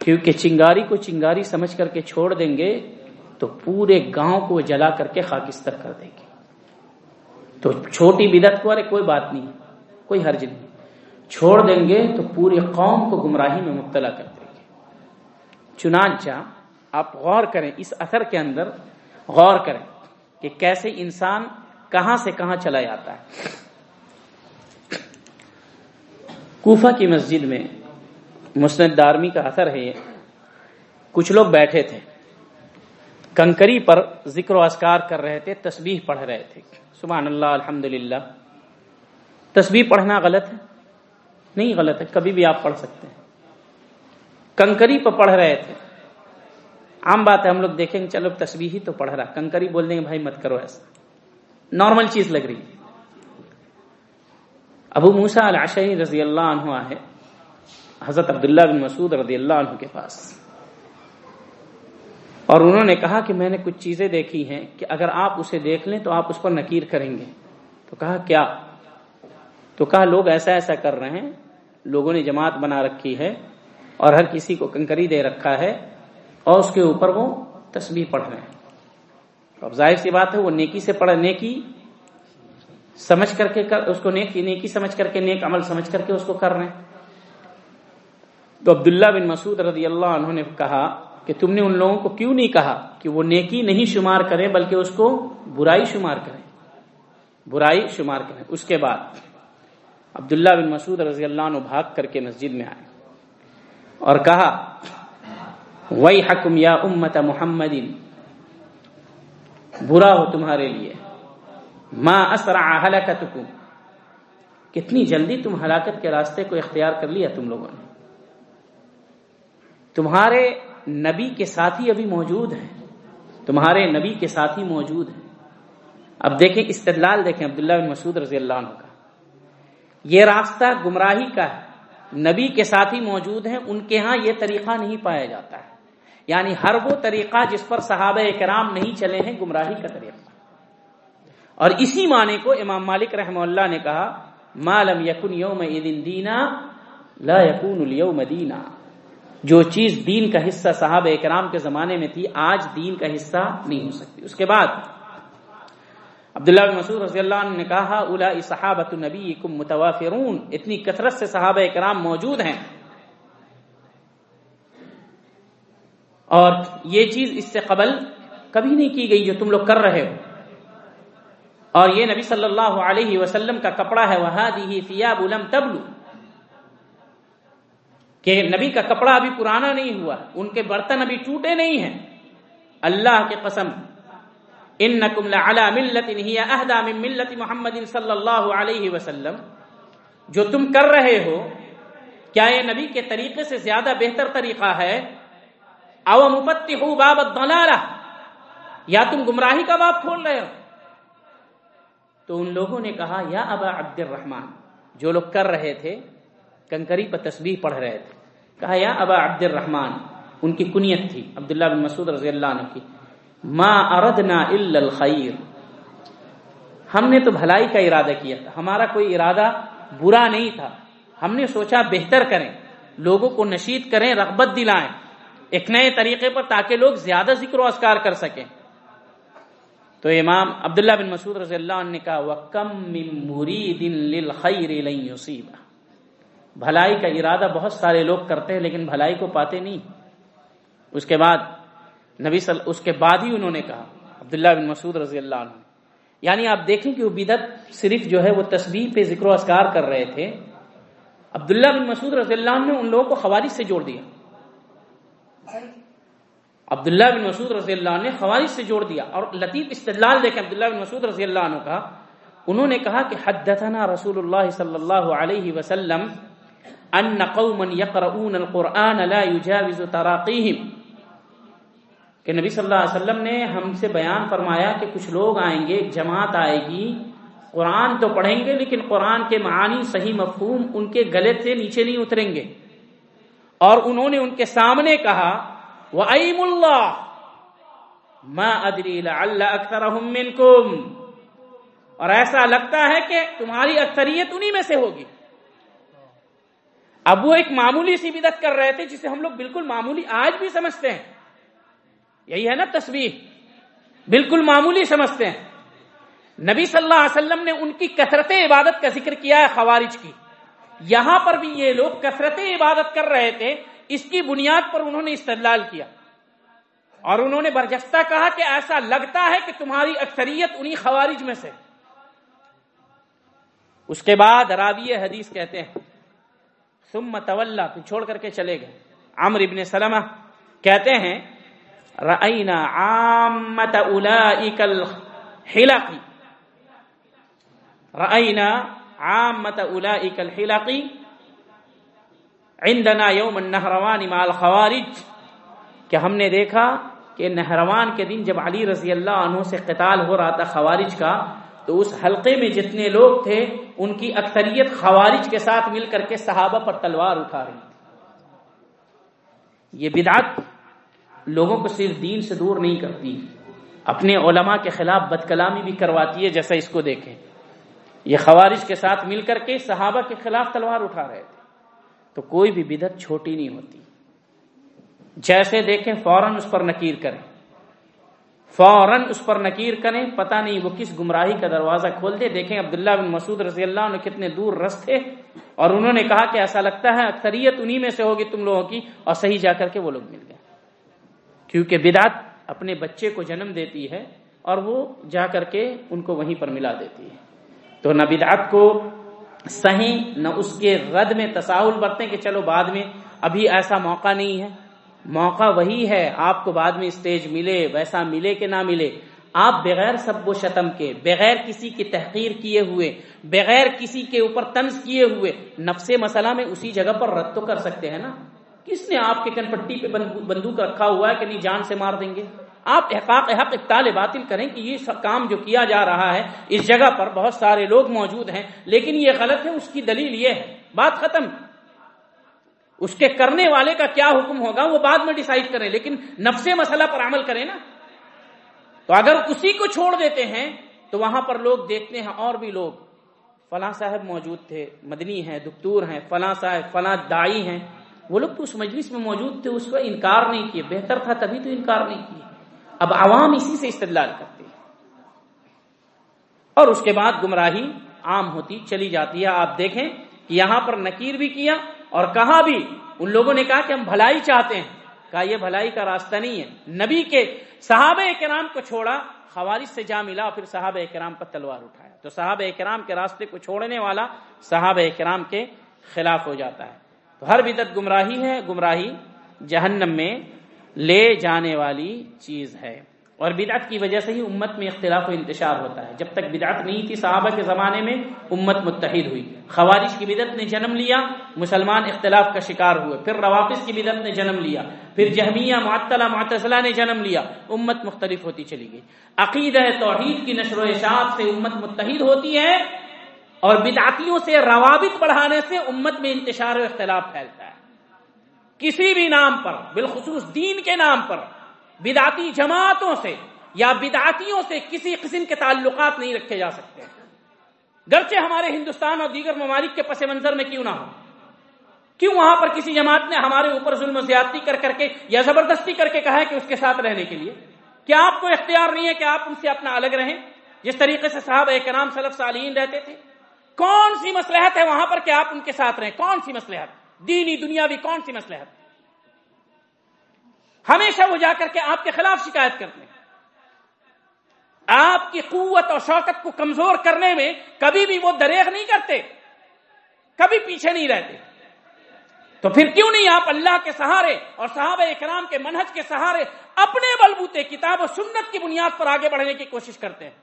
کیونکہ چنگاری کو چنگاری سمجھ کر کے چھوڑ دیں گے تو پورے گاؤں کو جلا کر کے خاکستر کر دیں گے۔ تو چھوٹی بدت کو ارے کوئی بات نہیں، کوئی حرج نہیں۔ چھوڑ دیں گے تو پوری قوم کو گمراہی میں مبتلا کر دیں گے۔ چنانچہ آپ غور کریں، اس اثر کے اندر غور کریں کہ کیسے انسان کہاں سے کہاں چلا جاتا ہے۔ کوفہ کی مسجد میں مسند دارمی کا اثر ہے یہ۔ کچھ لوگ بیٹھے تھے۔ کنکری پر ذکر و اسکار کر رہے تھے، تسبیح پڑھ رہے تھے۔ سبحان اللہ الحمد للہ تسبیح پڑھنا غلط ہے؟ نہیں غلط ہے، کبھی بھی آپ پڑھ سکتے ہیں۔ کنکری پر پڑھ رہے تھے۔ عام بات ہے، ہم لوگ دیکھیں گے، چلو تسبیح ہی تو پڑھ رہا۔ کنکری بول دیں گے، بھائی مت کرو ایسا۔ نارمل چیز لگ رہی۔ ہے ابو موسا الشی رضی اللہ عنہ ہے حضرت عبداللہ بن مسعود رضی اللہ عنہ کے پاس۔ اور انہوں نے کہا کہ میں نے کچھ چیزیں دیکھی ہیں کہ اگر آپ اسے دیکھ لیں تو آپ اس پر نکیر کریں گے۔ تو کہا، کیا؟ تو کہا، لوگ ایسا ایسا کر رہے ہیں، لوگوں نے جماعت بنا رکھی ہے اور ہر کسی کو کنکری دے رکھا ہے اور اس کے اوپر وہ تسبیح پڑھ رہے ہیں۔ اب ظاہر سی بات ہے، وہ نیکی سے پڑھ نیکی سمجھ کر کے کر، اس کو نیکی نیکی سمجھ کر کے، نیک عمل سمجھ کر کے اس کو کر رہے ہیں۔ تو عبداللہ بن مسعود رضی اللہ عنہ نے کہا کہ تم نے ان لوگوں کو کیوں نہیں کہا کہ وہ نیکی نہیں شمار کریں بلکہ اس کو برائی شمار کریں؟ برائی شمار کریں۔ اس کے بعد عبداللہ بن مسعود رضی اللہ عنہ بھاگ کر کے مسجد میں آئے اور کہا وہی حکم یا امت محمد، برا ہو تمہارے لیے۔ ماں اسرا ہلاکتکم کتنی جلدی تم ہلاکت کے راستے کو اختیار کر لیا تم لوگوں نے۔ تمہارے نبی کے ساتھی ابھی موجود ہیں۔ تمہارے نبی کے ساتھی موجود ہیں۔ اب دیکھیں، استدلال دیکھیں عبداللہ بن مسعود رضی اللہ عنہ کا۔ یہ راستہ گمراہی کا ہے۔ نبی کے ساتھی موجود ہیں، ان کے ہاں یہ طریقہ نہیں پایا جاتا ہے۔ یعنی ہر وہ طریقہ جس پر صحابہ کرام نہیں چلے ہیں، گمراہی کا طریقہ۔ اور اسی معنی کو امام مالک رحمہ اللہ نے کہا مالم یقن یوم دینا لا یقون اليوم دینا جو چیز دین کا حصہ صحابہ اکرام کے زمانے میں تھی، آج دین کا حصہ نہیں ہو سکتی۔ اس کے بعد عبداللہ بن مسعود رضی اللہ عنہ نے کہا اولا صحابت النبی کم متوافرون اتنی کثرت سے صحابہ اکرام موجود ہیں۔ اور یہ چیز اس سے قبل کبھی نہیں کی گئی جو تم لوگ کر رہے ہو۔ اور یہ نبی صلی اللہ علیہ وسلم کا کپڑا ہے۔ وہاں دی فیاب تبلو کہ نبی کا کپڑا ابھی پرانا نہیں ہوا، ان کے برتن ابھی ٹوٹے نہیں ہیں۔ اللہ کے قسم، انکم لعلا ملت ہی اہدا من ملت محمد صلی اللہ علیہ وسلم۔ جو تم کر رہے ہو، کیا یہ نبی کے طریقے سے زیادہ بہتر طریقہ ہے؟ او مفتحو باب الضلالہ، یا تم گمراہی کا باب کھول رہے ہو؟ تو ان لوگوں نے کہا، یا ابا عبد الرحمن جو لوگ کر رہے تھے، کنکری پر تسبیح پڑھ رہے تھے۔ کہا، یا ابا عبد الرحمن ان کی کنیت تھی، عبداللہ بن مسعود رضی اللہ عنہ کی. ما اردنا الا الخیر. ہم نے تو بھلائی کا ارادہ کیا تھا، ہمارا کوئی ارادہ برا نہیں تھا۔ ہم نے سوچا بہتر کریں، لوگوں کو نشید کریں، رغبت دلائیں، ایک نئے طریقے پر تاکہ لوگ زیادہ ذکر و اسکار کر سکیں۔ تو امام عبداللہ بن مسعود رضی اللہ عنہ نے کہا، وَكَم مِّن مُرِيدٍ لِلْخَيْرِ لَن يُصِيبَ بھلائی کا ارادہ بہت سارے لوگ کرتے ہیں، لیکن بھلائی کو پاتے نہیں۔ اس کے بعد نبی صلی اس کے بعد ہی انہوں نے کہا، عبداللہ بن مسعود رضی اللہ عنہ۔ یعنی آپ دیکھیں کہ وہ بدت صرف جو ہے وہ تصویر پہ ذکر و اسکار کر رہے تھے۔ عبداللہ بن مسعود رضی اللہ عنہ نے ان لوگوں کو خوارج سے جوڑ دیا۔ عبداللہ بن مسعود رضی اللہ عنہ نے خوارج سے جوڑ دیا۔ اور لطیف استدلال دیکھیں، عبداللہ بن مسعود رضی اللہ عنہ کا، انہوں نے کہا کہ حدثنا رسول اللہ صلی اللہ علیہ وسلم ان قوما يقرؤون القرآن لا يجاوز تراقيهم۔ کہ نبی صلی اللہ علیہ وسلم نے ہم سے بیان فرمایا کہ کچھ لوگ آئیں گے، ایک جماعت آئے گی۔ قرآن تو پڑھیں گے، لیکن قرآن کے معانی صحیح مفہوم ان کے گلے سے نیچے نہیں اتریں گے۔ اور انہوں نے ان کے سامنے کہا وہ ایم اللہ ما ادری اللہ اکثر اور ایسا لگتا ہے کہ تمہاری اکثریت انہی میں سے ہوگی۔ اب وہ ایک معمولی سی بدت کر رہے تھے جسے ہم لوگ بالکل معمولی آج بھی سمجھتے ہیں۔ یہی ہے نا تصویر۔ بالکل معمولی سمجھتے ہیں۔ نبی صلی اللہ علیہ وسلم نے ان کی کثرت عبادت کا ذکر کیا ہے خوارج کی۔ یہاں پر بھی یہ لوگ کثرت عبادت کر رہے تھے۔ اس کی بنیاد پر انہوں نے استدلال کیا۔ اور انہوں نے برجستہ کہا کہ ایسا لگتا ہے کہ تمہاری اکثریت انہی خوارج میں سے۔ اس کے بعد راوی حدیث کہتے ہیں۔ ثم تولا پھر چھوڑ کر کے چلے گئے۔ عمر ابن سلمہ کہتے ہیں، رأینا عامت اولئیک الحلقی رأینا عامت اولئیک الحلقی عندنا یوم النہروان مع الخوارج، کہ ہم نے دیکھا کہ نہروان کے دن جب علی رضی اللہ عنہ سے قتال ہو رہا تھا خوارج کا تو اس حلقے میں جتنے لوگ تھے، ان کی اکثریت خوارج کے ساتھ مل کر کے صحابہ پر تلوار اٹھا رہی تھی۔ یہ بدعت لوگوں کو صرف دین سے دور نہیں کرتی، اپنے علماء کے خلاف بد کلامی بھی کرواتی ہے، جیسا اس کو دیکھیں۔ یہ خوارج کے ساتھ مل کر کے صحابہ کے خلاف تلوار اٹھا رہے تھے۔ تو کوئی بھی بدعت چھوٹی نہیں ہوتی۔ جیسے دیکھیں، فوراً اس پر نکیر کریں۔ فوراً اس پر نکیر کریں، پتہ نہیں وہ کس گمراہی کا دروازہ کھول دے۔ دیکھیں عبداللہ بن مسعود رضی اللہ عنہ کتنے دور رس تھے اور انہوں نے کہا کہ ایسا لگتا ہے اکثریت انہی میں سے ہوگی تم لوگوں کی اور صحیح جا کر کے وہ لوگ مل گئے۔ کیونکہ بدعت اپنے بچے کو جنم دیتی ہے اور وہ جا کر کے ان کو وہیں پر ملا دیتی ہے۔ تو نہ بدعت کو صحیح، نہ اس کے رد میں تصاہل برتیں کہ چلو بعد میں ابھی ایسا موقع نہیں ہے۔ موقع وہی ہے، آپ کو بعد میں اسٹیج ملے، ویسا ملے کہ نہ ملے۔ آپ بغیر سب و شتم کے، بغیر کسی کی تحقیر کیے ہوئے، بغیر کسی کے اوپر تنز کیے ہوئے، نفس مسئلہ میں اسی جگہ پر رد تو کر سکتے ہیں نا؟ کس نے آپ کے کن پٹی پہ بندوق رکھا ہوا ہے کہ نہیں جان سے مار دیں گے؟ آپ احقاق حق اقتال باطل کریں کہ یہ کام جو کیا جا رہا ہے، اس جگہ پر بہت سارے لوگ موجود ہیں، لیکن یہ غلط ہے، اس کی دلیل یہ ہے۔ بات ختم۔ اس کے کرنے والے کا کیا حکم ہوگا وہ بعد میں ڈیسائیڈ کریں، لیکن نفس مسئلہ پر عمل کریں نا۔ تو اگر اسی کو چھوڑ دیتے ہیں، تو وہاں پر لوگ دیکھتے ہیں اور بھی لوگ۔ فلاں صاحب موجود تھے، مدنی ہیں، دکتور ہیں، فلاں صاحب، فلاں دائی ہیں۔ وہ لوگ تو اس مجلس میں موجود تھے، اس کو انکار نہیں کیے۔ بہتر تھا تبھی تو انکار نہیں کیے۔ اب عوام اسی سے استدلال کرتے ہیں۔ اور اس کے بعد گمراہی عام ہوتی چلی جاتی ہے۔ آپ دیکھیں کہ یہاں پر نکیر بھی کیا اور کہا بھی، ان لوگوں نے کہا کہ ہم بھلائی چاہتے ہیں۔ کہا، یہ بھلائی کا راستہ نہیں ہے۔ نبی کے صحابہ کرام کو چھوڑا خوارش سے جا ملا اور پھر صحابہ کرام پر تلوار اٹھایا۔ تو صحابہ کرام کے راستے کو چھوڑنے والا صحابہ کرام کے خلاف ہو جاتا ہے۔ تو ہر بدت گمراہی ہے، گمراہی جہنم میں لے جانے والی چیز ہے۔ اور بدعت کی وجہ سے ہی امت میں اختلاف و انتشار ہوتا ہے۔ جب تک بدعت نہیں تھی صحابہ کے زمانے میں، امت متحد ہوئی۔ خوارش کی بدعت نے جنم لیا، مسلمان اختلاف کا شکار ہوئے۔ پھر روافظ کی بدعت نے جنم لیا۔ پھر جہمیہ، معطلہ، معتزلہ نے جنم لیا۔ امت مختلف ہوتی چلی گئی۔ عقیدہ توحید کی نشر و اشاعت سے امت متحد ہوتی ہے اور بدعتیوں سے روابط بڑھانے سے امت میں انتشار و اختلاف پھیلتا ہے۔ کسی بھی نام پر، بالخصوص دین کے نام پر بدعتی جماعتوں سے یا بدعتیوں سے کسی قسم کے تعلقات نہیں رکھے جا سکتے۔ گرچہ ہمارے ہندوستان اور دیگر ممالک کے پس منظر میں کیوں نہ ہو۔ کیوں وہاں پر کسی جماعت نے ہمارے اوپر ظلم و زیادتی کر کر کے یا زبردستی کر کے کہا ہے کہ اس کے ساتھ رہنے کے لیے؟ کیا آپ کو اختیار نہیں ہے کہ آپ ان سے اپنا الگ رہیں؟ جس طریقے سے صاحب ایک نام سلف صالحین رہتے تھے۔ کون سی مسلحت ہے وہاں پر کہ آپ ان کے ساتھ رہیں؟ کون سی مسلحت دینی دنیا بھی کون سی مسلحت ہمیشہ وہ جا کر کے آپ کے خلاف شکایت کرتے ہیں۔ آپ کی قوت اور شوکت کو کمزور کرنے میں کبھی بھی وہ دریغ نہیں کرتے، کبھی پیچھے نہیں رہتے۔ تو پھر کیوں نہیں آپ اللہ کے سہارے اور صحابہ اکرام کے منہج کے سہارے اپنے بلبوتے کتاب و سنت کی بنیاد پر آگے بڑھنے کی کوشش کرتے ہیں؟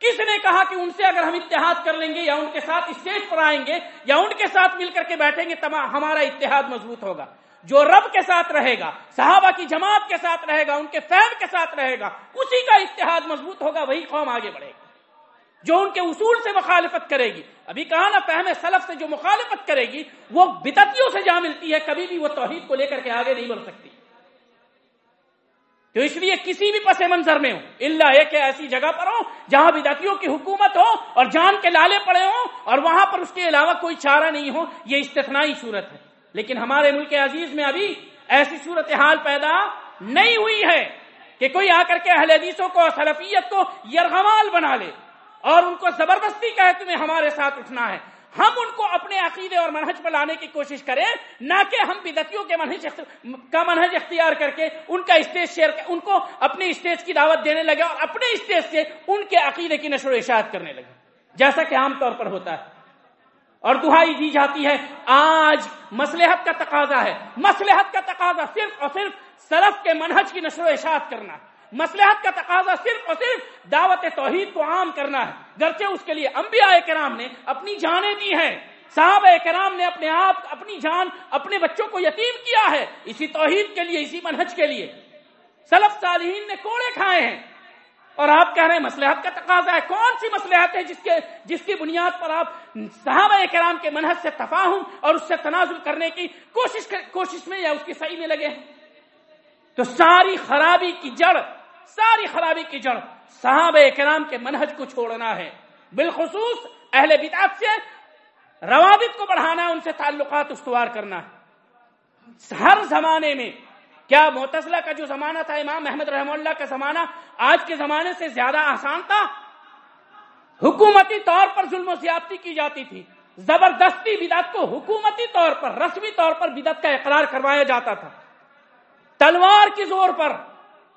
کس نے کہا کہ ان سے اگر ہم اتحاد کر لیں گے یا ان کے ساتھ اسٹیج پر آئیں گے یا ان کے ساتھ مل کر کے بیٹھیں گے ہمارا اتحاد مضبوط ہوگا۔ جو رب کے ساتھ رہے گا، صحابہ کی جماعت کے ساتھ رہے گا، ان کے فیب کے ساتھ رہے گا، اسی کا اتحاد مضبوط ہوگا، وہی قوم آگے بڑھے گی، جو ان کے اصول سے مخالفت کرے گی۔ ابھی کہا نا فہم سلف سے جو مخالفت کرے گی، وہ بدتیوں سے جا ملتی ہے، کبھی بھی وہ توحید کو لے کر کے آگے نہیں بڑھ سکتی۔ تو اس لیے کسی بھی پس منظر میں ہو اللہ ایک ایسی جگہ پر ہو جہاں بدتیوں کی حکومت ہو اور جان کے لالے پڑے ہوں اور وہاں پر اس کے علاوہ کوئی چارہ نہیں ہو، یہ استثنائی صورت ہے۔ لیکن ہمارے ملک عزیز میں ابھی ایسی صورتحال پیدا نہیں ہوئی ہے کہ کوئی آ کر کے اہل حدیثوں کو سلفیت کو یرغمال بنا لے اور ان کو زبردستی کہے تمہیں ہمارے ساتھ اٹھنا ہے۔ ہم ان کو اپنے عقیدے اور منہج پر لانے کی کوشش کریں، نہ کہ ہم بدتیوں کے منہج کا منہج اختیار کر کے ان کا اسٹیج شیئر ان کو اپنے اسٹیج کی دعوت دینے لگے اور اپنے اسٹیج سے ان کے عقیدے کی نشر و اشاعت کرنے لگے۔ جیسا کہ عام طور پر ہوتا ہے۔ اور دہائی دی جاتی ہے۔ آج مسلحت کا تقاضا ہے۔ مسلحت کا تقاضا صرف اور صرف سلف کے منہج کی نشر و اشاعت کرنا مسلحت کا تقاضا صرف اور صرف دعوت توحید کو عام کرنا ہے۔ گرچہ اس کے لیے انبیاء کرام نے اپنی جانیں دی ہیں۔ صاحب کرام نے اپنے آپ، اپنی جان، اپنے بچوں کو یتیم کیا ہے۔ اسی توحید کے لیے، اسی منہج کے لیے۔ سلف صالحین نے کوڑے کھائے ہیں۔ اور آپ کہہ رہے ہیں مسلحت کا تقاضا ہے۔ کون سی مسلحت ہے جس کے جس کی بنیاد پر آپ صحابہ کرام کے منحص سے تفاہم اور اس سے تنازل کرنے کی کوشش کوشش میں یا اس کی صحیح میں لگے ہیں؟ تو ساری خرابی کی جڑ ساری خرابی کی جڑ صحابہ کرام کے منہج کو چھوڑنا ہے۔ بالخصوص اہل بدعت سے روابط کو بڑھانا، ان سے تعلقات استوار کرنا ہے۔ ہر زمانے میں کیا متسلہ کا جو زمانہ تھا، امام محمد رحم اللہ کا زمانہ، آج کے زمانے سے زیادہ آسان تھا؟ حکومتی طور پر ظلم و زیادتی کی جاتی تھی۔ زبردستی بدعت کو حکومتی طور پر، رسمی طور پر بدعت کا اقرار کروایا جاتا تھا۔ تلوار کی زور پر،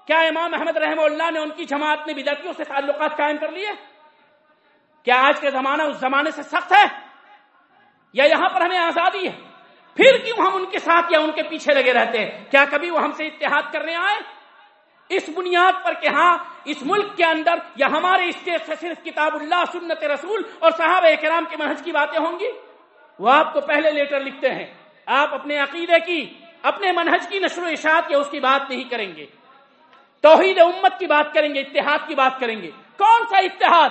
کیا امام احمد رحم اللہ نے ان کی جماعت نے بدعتیوں سے تعلقات قائم کر لیے؟ کیا آج کے زمانہ اس زمانے سے سخت ہے؟ یا یہاں پر ہمیں آزادی ہے؟ پھر کیوں ہم ان کے ساتھ یا ان کے پیچھے لگے رہتے ہیں؟ کیا کبھی وہ ہم سے اتحاد کرنے آئے؟ اس بنیاد پر کہ ہاں اس ملک کے اندر یا ہمارے اسٹیٹ سے صرف کتاب اللہ، سنت رسول اور صحابہ کرام کے منہج کی باتیں ہوں گی؟ وہ آپ کو پہلے لیٹر لکھتے ہیں۔ آپ اپنے عقیدے کی، اپنے منہج کی نشر و اشاعت یا اس کی بات نہیں کریں گے۔ توحید امت کی بات کریں گے، اتحاد کی بات کریں گے۔ کون سا اتحاد؟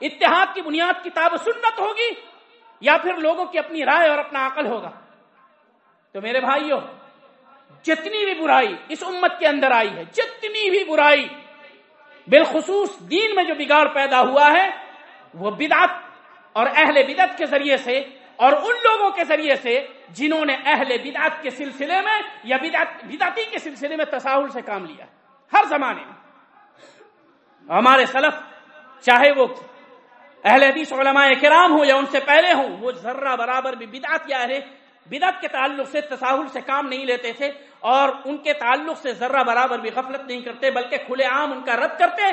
اتحاد کی بنیاد کتاب و سنت ہوگی یا پھر لوگوں کی اپنی رائے اور اپنا عقل ہوگا؟ تو میرے بھائیوں جتنی بھی برائی اس امت کے اندر آئی ہے، جتنی بھی برائی بالخصوص دین میں جو بگاڑ پیدا ہوا ہے، وہ بدعت اور اہل بدعت کے ذریعے سے اور ان لوگوں کے ذریعے سے جنہوں نے اہل بدعت کے سلسلے میں یا بدعتی کے سلسلے میں تصاہل سے کام لیا ہر زمانے میں ہمارے سلف، چاہے وہ اہل حدیث علماء کرام ہو یا ان سے پہلے ہوں، وہ ذرہ برابر بھی بدعت یا اہل بدعت کے تعلق سے تصاہل سے کام نہیں لیتے تھے اور ان کے تعلق سے ذرہ برابر بھی غفلت نہیں کرتے، بلکہ کھلے عام ان کا رد کرتے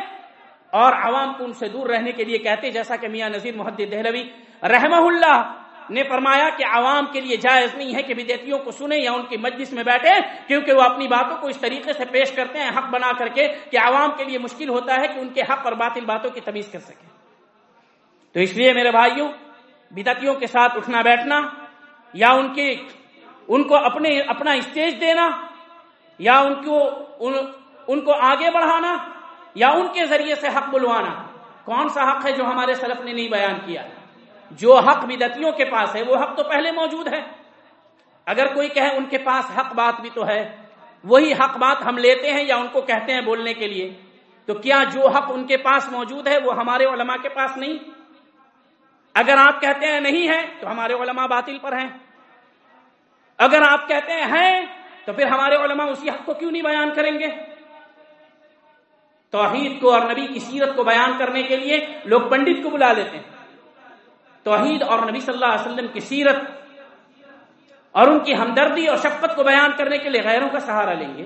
اور عوام کو ان سے دور رہنے کے لیے کہتے، جیسا کہ میاں نذیر محد دہلوی رحمہ اللہ نے فرمایا کہ عوام کے لیے جائز نہیں ہے کہ بدیتیوں کو سنیں یا ان کی مجلس میں بیٹھے کیونکہ وہ اپنی باتوں کو اس طریقے سے پیش کرتے ہیں، حق بنا کر کے کہ عوام کے لیے مشکل ہوتا ہے کہ ان کے حق اور باطل باتوں کی تمیز کر سکے تو اس لیے میرے بھائیوں بدتیوں کے ساتھ اٹھنا بیٹھنا یا ان کے ان کو اپنے اپنا اسٹیج دینا یا ان کو ان, ان کو آگے بڑھانا یا ان کے ذریعے سے حق بلوانا۔ کون سا حق ہے جو ہمارے سلف نے نہیں بیان کیا؟ جو حق بدتیوں کے پاس ہے وہ حق تو پہلے موجود ہے۔ اگر کوئی کہے ان کے پاس حق بات بھی تو ہے وہی حق بات ہم لیتے ہیں یا ان کو کہتے ہیں بولنے کے لیے تو کیا جو حق ان کے پاس موجود ہے وہ ہمارے علماء کے پاس نہیں؟ اگر آپ کہتے ہیں نہیں ہے تو ہمارے علماء باطل پر ہیں۔ اگر آپ کہتے ہیں ہیں تو پھر ہمارے علماء اسی حق کو کیوں نہیں بیان کریں گے؟ توحید کو اور نبی کی سیرت کو بیان کرنے کے لیے لوگ پنڈت کو بلا لیتے ہیں۔ توحید اور نبی صلی اللہ علیہ وسلم کی سیرت اور ان کی ہمدردی اور شفقت کو بیان کرنے کے لیے غیروں کا سہارا لیں گے۔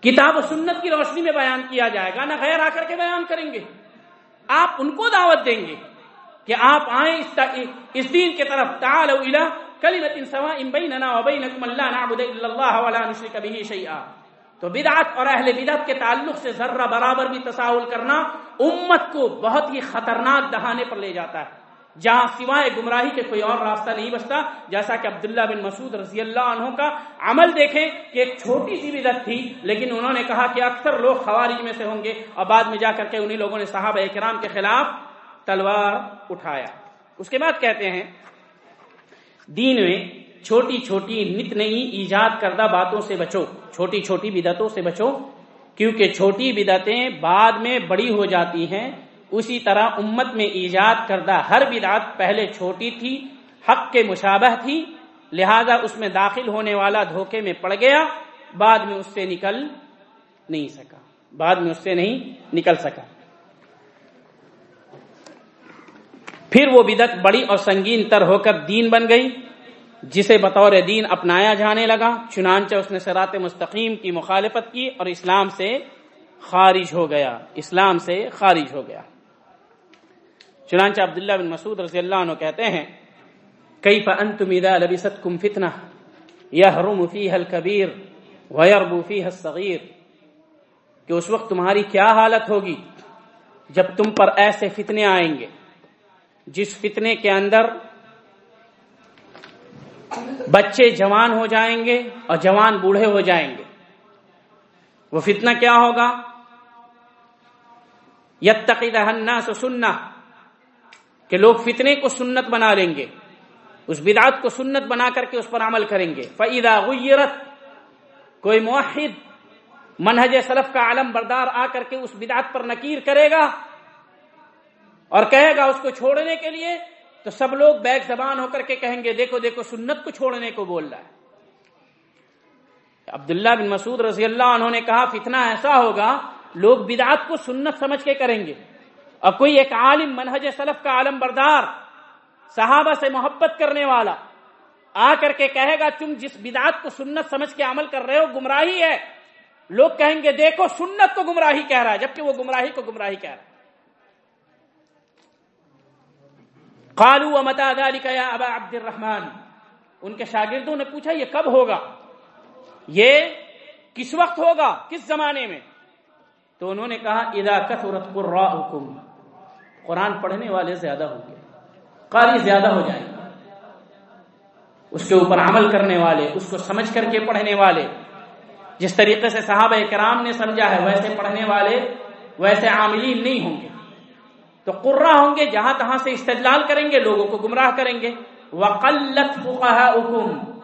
کتاب و سنت کی روشنی میں بیان کیا جائے گا، نہ غیر آ کر کے بیان کریں گے۔ آپ ان کو دعوت دیں گے۔ کہ آپ آئیں اس دین کی طرف، تعالوا الى کلمت سواء بیننا وبینکم اللہ نعبد الا اللہ ولا نشرک به شیئا۔ تو بدعت اور اہل بدعت کے تعلق سے ذرہ برابر بھی تصاول کرنا امت کو بہت ہی خطرناک دہانے پر لے جاتا ہے۔ جہاں سوائے گمراہی کے کوئی اور راستہ نہیں بچتا، جیسا کہ عبداللہ بن مسعود رضی اللہ عنہ کا عمل دیکھیں کہ ایک چھوٹی سی بدعت تھی، لیکن انہوں نے کہا کہ اکثر لوگ خوارج میں سے ہوں گے اور بعد میں جا کر کے انہی لوگوں نے صحابہ اکرام کے خلاف تلوار اٹھایا۔ اس کے بعد کہتے ہیں، دین میں چھوٹی چھوٹی نت نئی ایجاد کردہ باتوں سے بچو۔ چھوٹی چھوٹی بدعتوں سے بچو۔ کیونکہ چھوٹی بدعتیں بعد میں بڑی ہو جاتی ہیں۔ اسی طرح امت میں ایجاد کردہ ہر بدعت پہلے چھوٹی تھی، حق کے مشابہ تھی۔ لہذا اس میں داخل ہونے والا دھوکے میں پڑ گیا۔ بعد میں اس سے نکل نہیں سکا۔ بعد میں اس سے نہیں نکل سکا۔ پھر وہ بدت بڑی اور سنگین تر ہو کر دین بن گئی، جسے بطور دین اپنایا جانے لگا، چنانچہ اس نے سرات مستقیم کی مخالفت کی اور اسلام سے خارج ہو گیا، اسلام سے خارج ہو گیا۔ چنانچہ عبداللہ بن مسعود رضی اللہ عنہ کہتے ہیں کئی فانتم اذا لبستکم فتنہ یحرم فیہ الکبیر ویربو فیہ الصغیر کہ اس وقت تمہاری کیا حالت ہوگی جب تم پر ایسے فتنے آئیں گے؟ جس فتنے کے اندر بچے جوان ہو جائیں گے اور جوان بوڑھے ہو جائیں گے۔ وہ فتنہ کیا ہوگا؟ یتقید الناس سننا کہ لوگ فتنے کو سنت بنا لیں گے، اس بدعت کو سنت بنا کر کے اس پر عمل کریں گے۔ فعیدہ غیرت کوئی موحد منہج سلف کا عالم بردار آ کر کے اس بدعت پر نکیر کرے گا اور کہے گا اس کو چھوڑنے کے لیے، تو سب لوگ بیک زبان ہو کر کے کہیں گے، دیکھو دیکھو، سنت کو چھوڑنے کو بول رہا ہے۔ عبداللہ بن مسعود رضی اللہ عنہ نے کہا، فتنہ ایسا ہوگا، لوگ بدعات کو سنت سمجھ کے کریں گے۔ اور کوئی ایک عالم منہج سلف کا عالم بردار، صحابہ سے محبت کرنے والا، آ کر کے کہے گا، تم جس بدعات کو سنت سمجھ کے عمل کر رہے ہو، گمراہی ہے۔ لوگ کہیں گے، دیکھو، سنت کو گمراہی کہہ رہا ہے، جبکہ وہ گمراہی کو گمراہی کہہ رہا ہے۔ قالوا ومتى ذلك يا ابا عبد الرحمن؟ ان کے شاگردوں نے پوچھا، یہ کب ہوگا؟ یہ کس وقت ہوگا؟ کس زمانے میں؟ تو انہوں نے کہا، اذا کثرت قراءکم قرآن پڑھنے والے زیادہ ہوں گے۔ قاری زیادہ ہو جائیں اس کے اوپر عمل کرنے والے، اس کو سمجھ کر کے پڑھنے والے۔ جس طریقے سے صحابہ کرام نے سمجھا ہے، ویسے پڑھنے والے، ویسے عاملین نہیں ہوں گے۔ تو قرہ ہوں گے، جہاں تہاں سے استدلال کریں گے، لوگوں کو گمراہ کریں گے۔ وقلت فقہاؤکم۔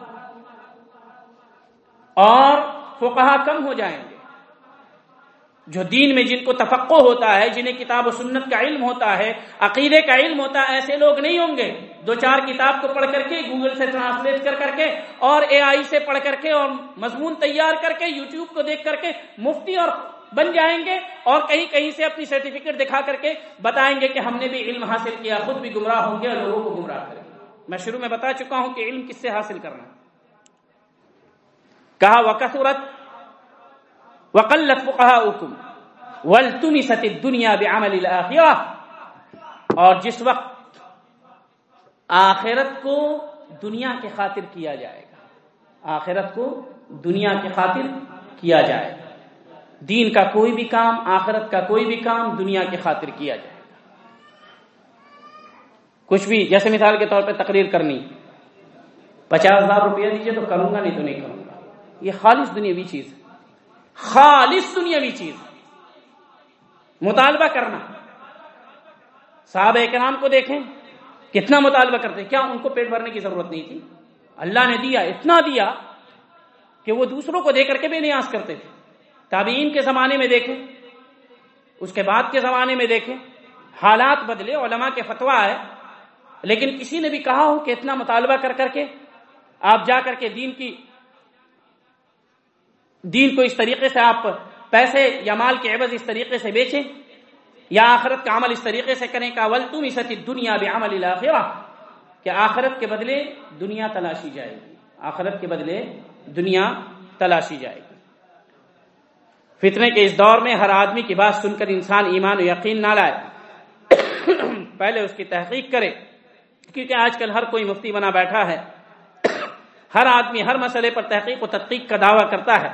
اور فقہا کم ہو جائیں گے۔ جو دین میں جن کو تفقع ہوتا ہے، جنہیں کتاب و سنت کا علم ہوتا ہے، عقیدے کا علم ہوتا ہے، ایسے لوگ نہیں ہوں گے۔ دو چار کتاب کو پڑھ کر کے گوگل سے ٹرانسلیٹ کر کر کے، اور اے آئی سے پڑھ کر کے، اور مضمون تیار کر کے یوٹیوب کو دیکھ کر کے، مفتی اور بن جائیں گے اور کہیں کہیں سے اپنی سرٹیفکیٹ دکھا کر کے بتائیں گے کہ ہم نے بھی علم حاصل کیا، خود بھی گمراہ ہوں گے اور لوگوں کو گمراہ کریں گے۔ میں شروع میں بتا چکا ہوں کہ علم کس سے حاصل کرنا کہا وقصورت وقلت فقہاؤکم ولتمست الدنیا بعمل الاخرہ اور جس وقت آخرت کو دنیا کے خاطر کیا جائے گا، آخرت کو دنیا کے خاطر کیا جائے گا۔ دین کا کوئی بھی کام، آخرت کا کوئی بھی کام دنیا کے خاطر کیا جائے گا۔ کچھ بھی، جیسے مثال کے طور پہ تقریر کرنی۔ پچاس ہزار روپیہ دیجیے تو کروں گا، نہیں تو نہیں کروں گا۔ یہ خالص دنیاوی چیز ہے۔ خالص دنیاوی چیز۔ مطالبہ کرنا۔ صحابہ کرام کو دیکھیں، کتنا مطالبہ کرتے کیا ان کو پیٹ بھرنے کی ضرورت نہیں تھی؟ اللہ نے دیا، اتنا دیا کہ وہ دوسروں کو دے کر کے بے نیاز کرتے تھے۔ تابعین کے زمانے میں دیکھیں، اس کے بعد کے زمانے میں دیکھیں، حالات بدلے، علماء کے فتوا ہے لیکن کسی نے بھی کہا ہو کہ اتنا مطالبہ کر کر کے آپ جا کر کے دین کی، دین کو اس طریقے سے آپ پیسے یا مال کے عوض اس طریقے سے بیچیں، یا آخرت کا عمل اس طریقے سے کریں کا ول تم استی دنیا بعمل الاخرہ کہ آخرت کے بدلے دنیا تلاشی جائے گی۔ آخرت کے بدلے دنیا تلاشی جائے گی۔ فتنے کے اس دور میں ہر آدمی کی بات سن کر انسان ایمان و یقین نہ لائے۔ پہلے اس کی تحقیق کرے، کیونکہ آج کل ہر کوئی مفتی بنا بیٹھا ہے۔ ہر آدمی ہر مسئلے پر تحقیق و تحقیق کا دعویٰ کرتا ہے۔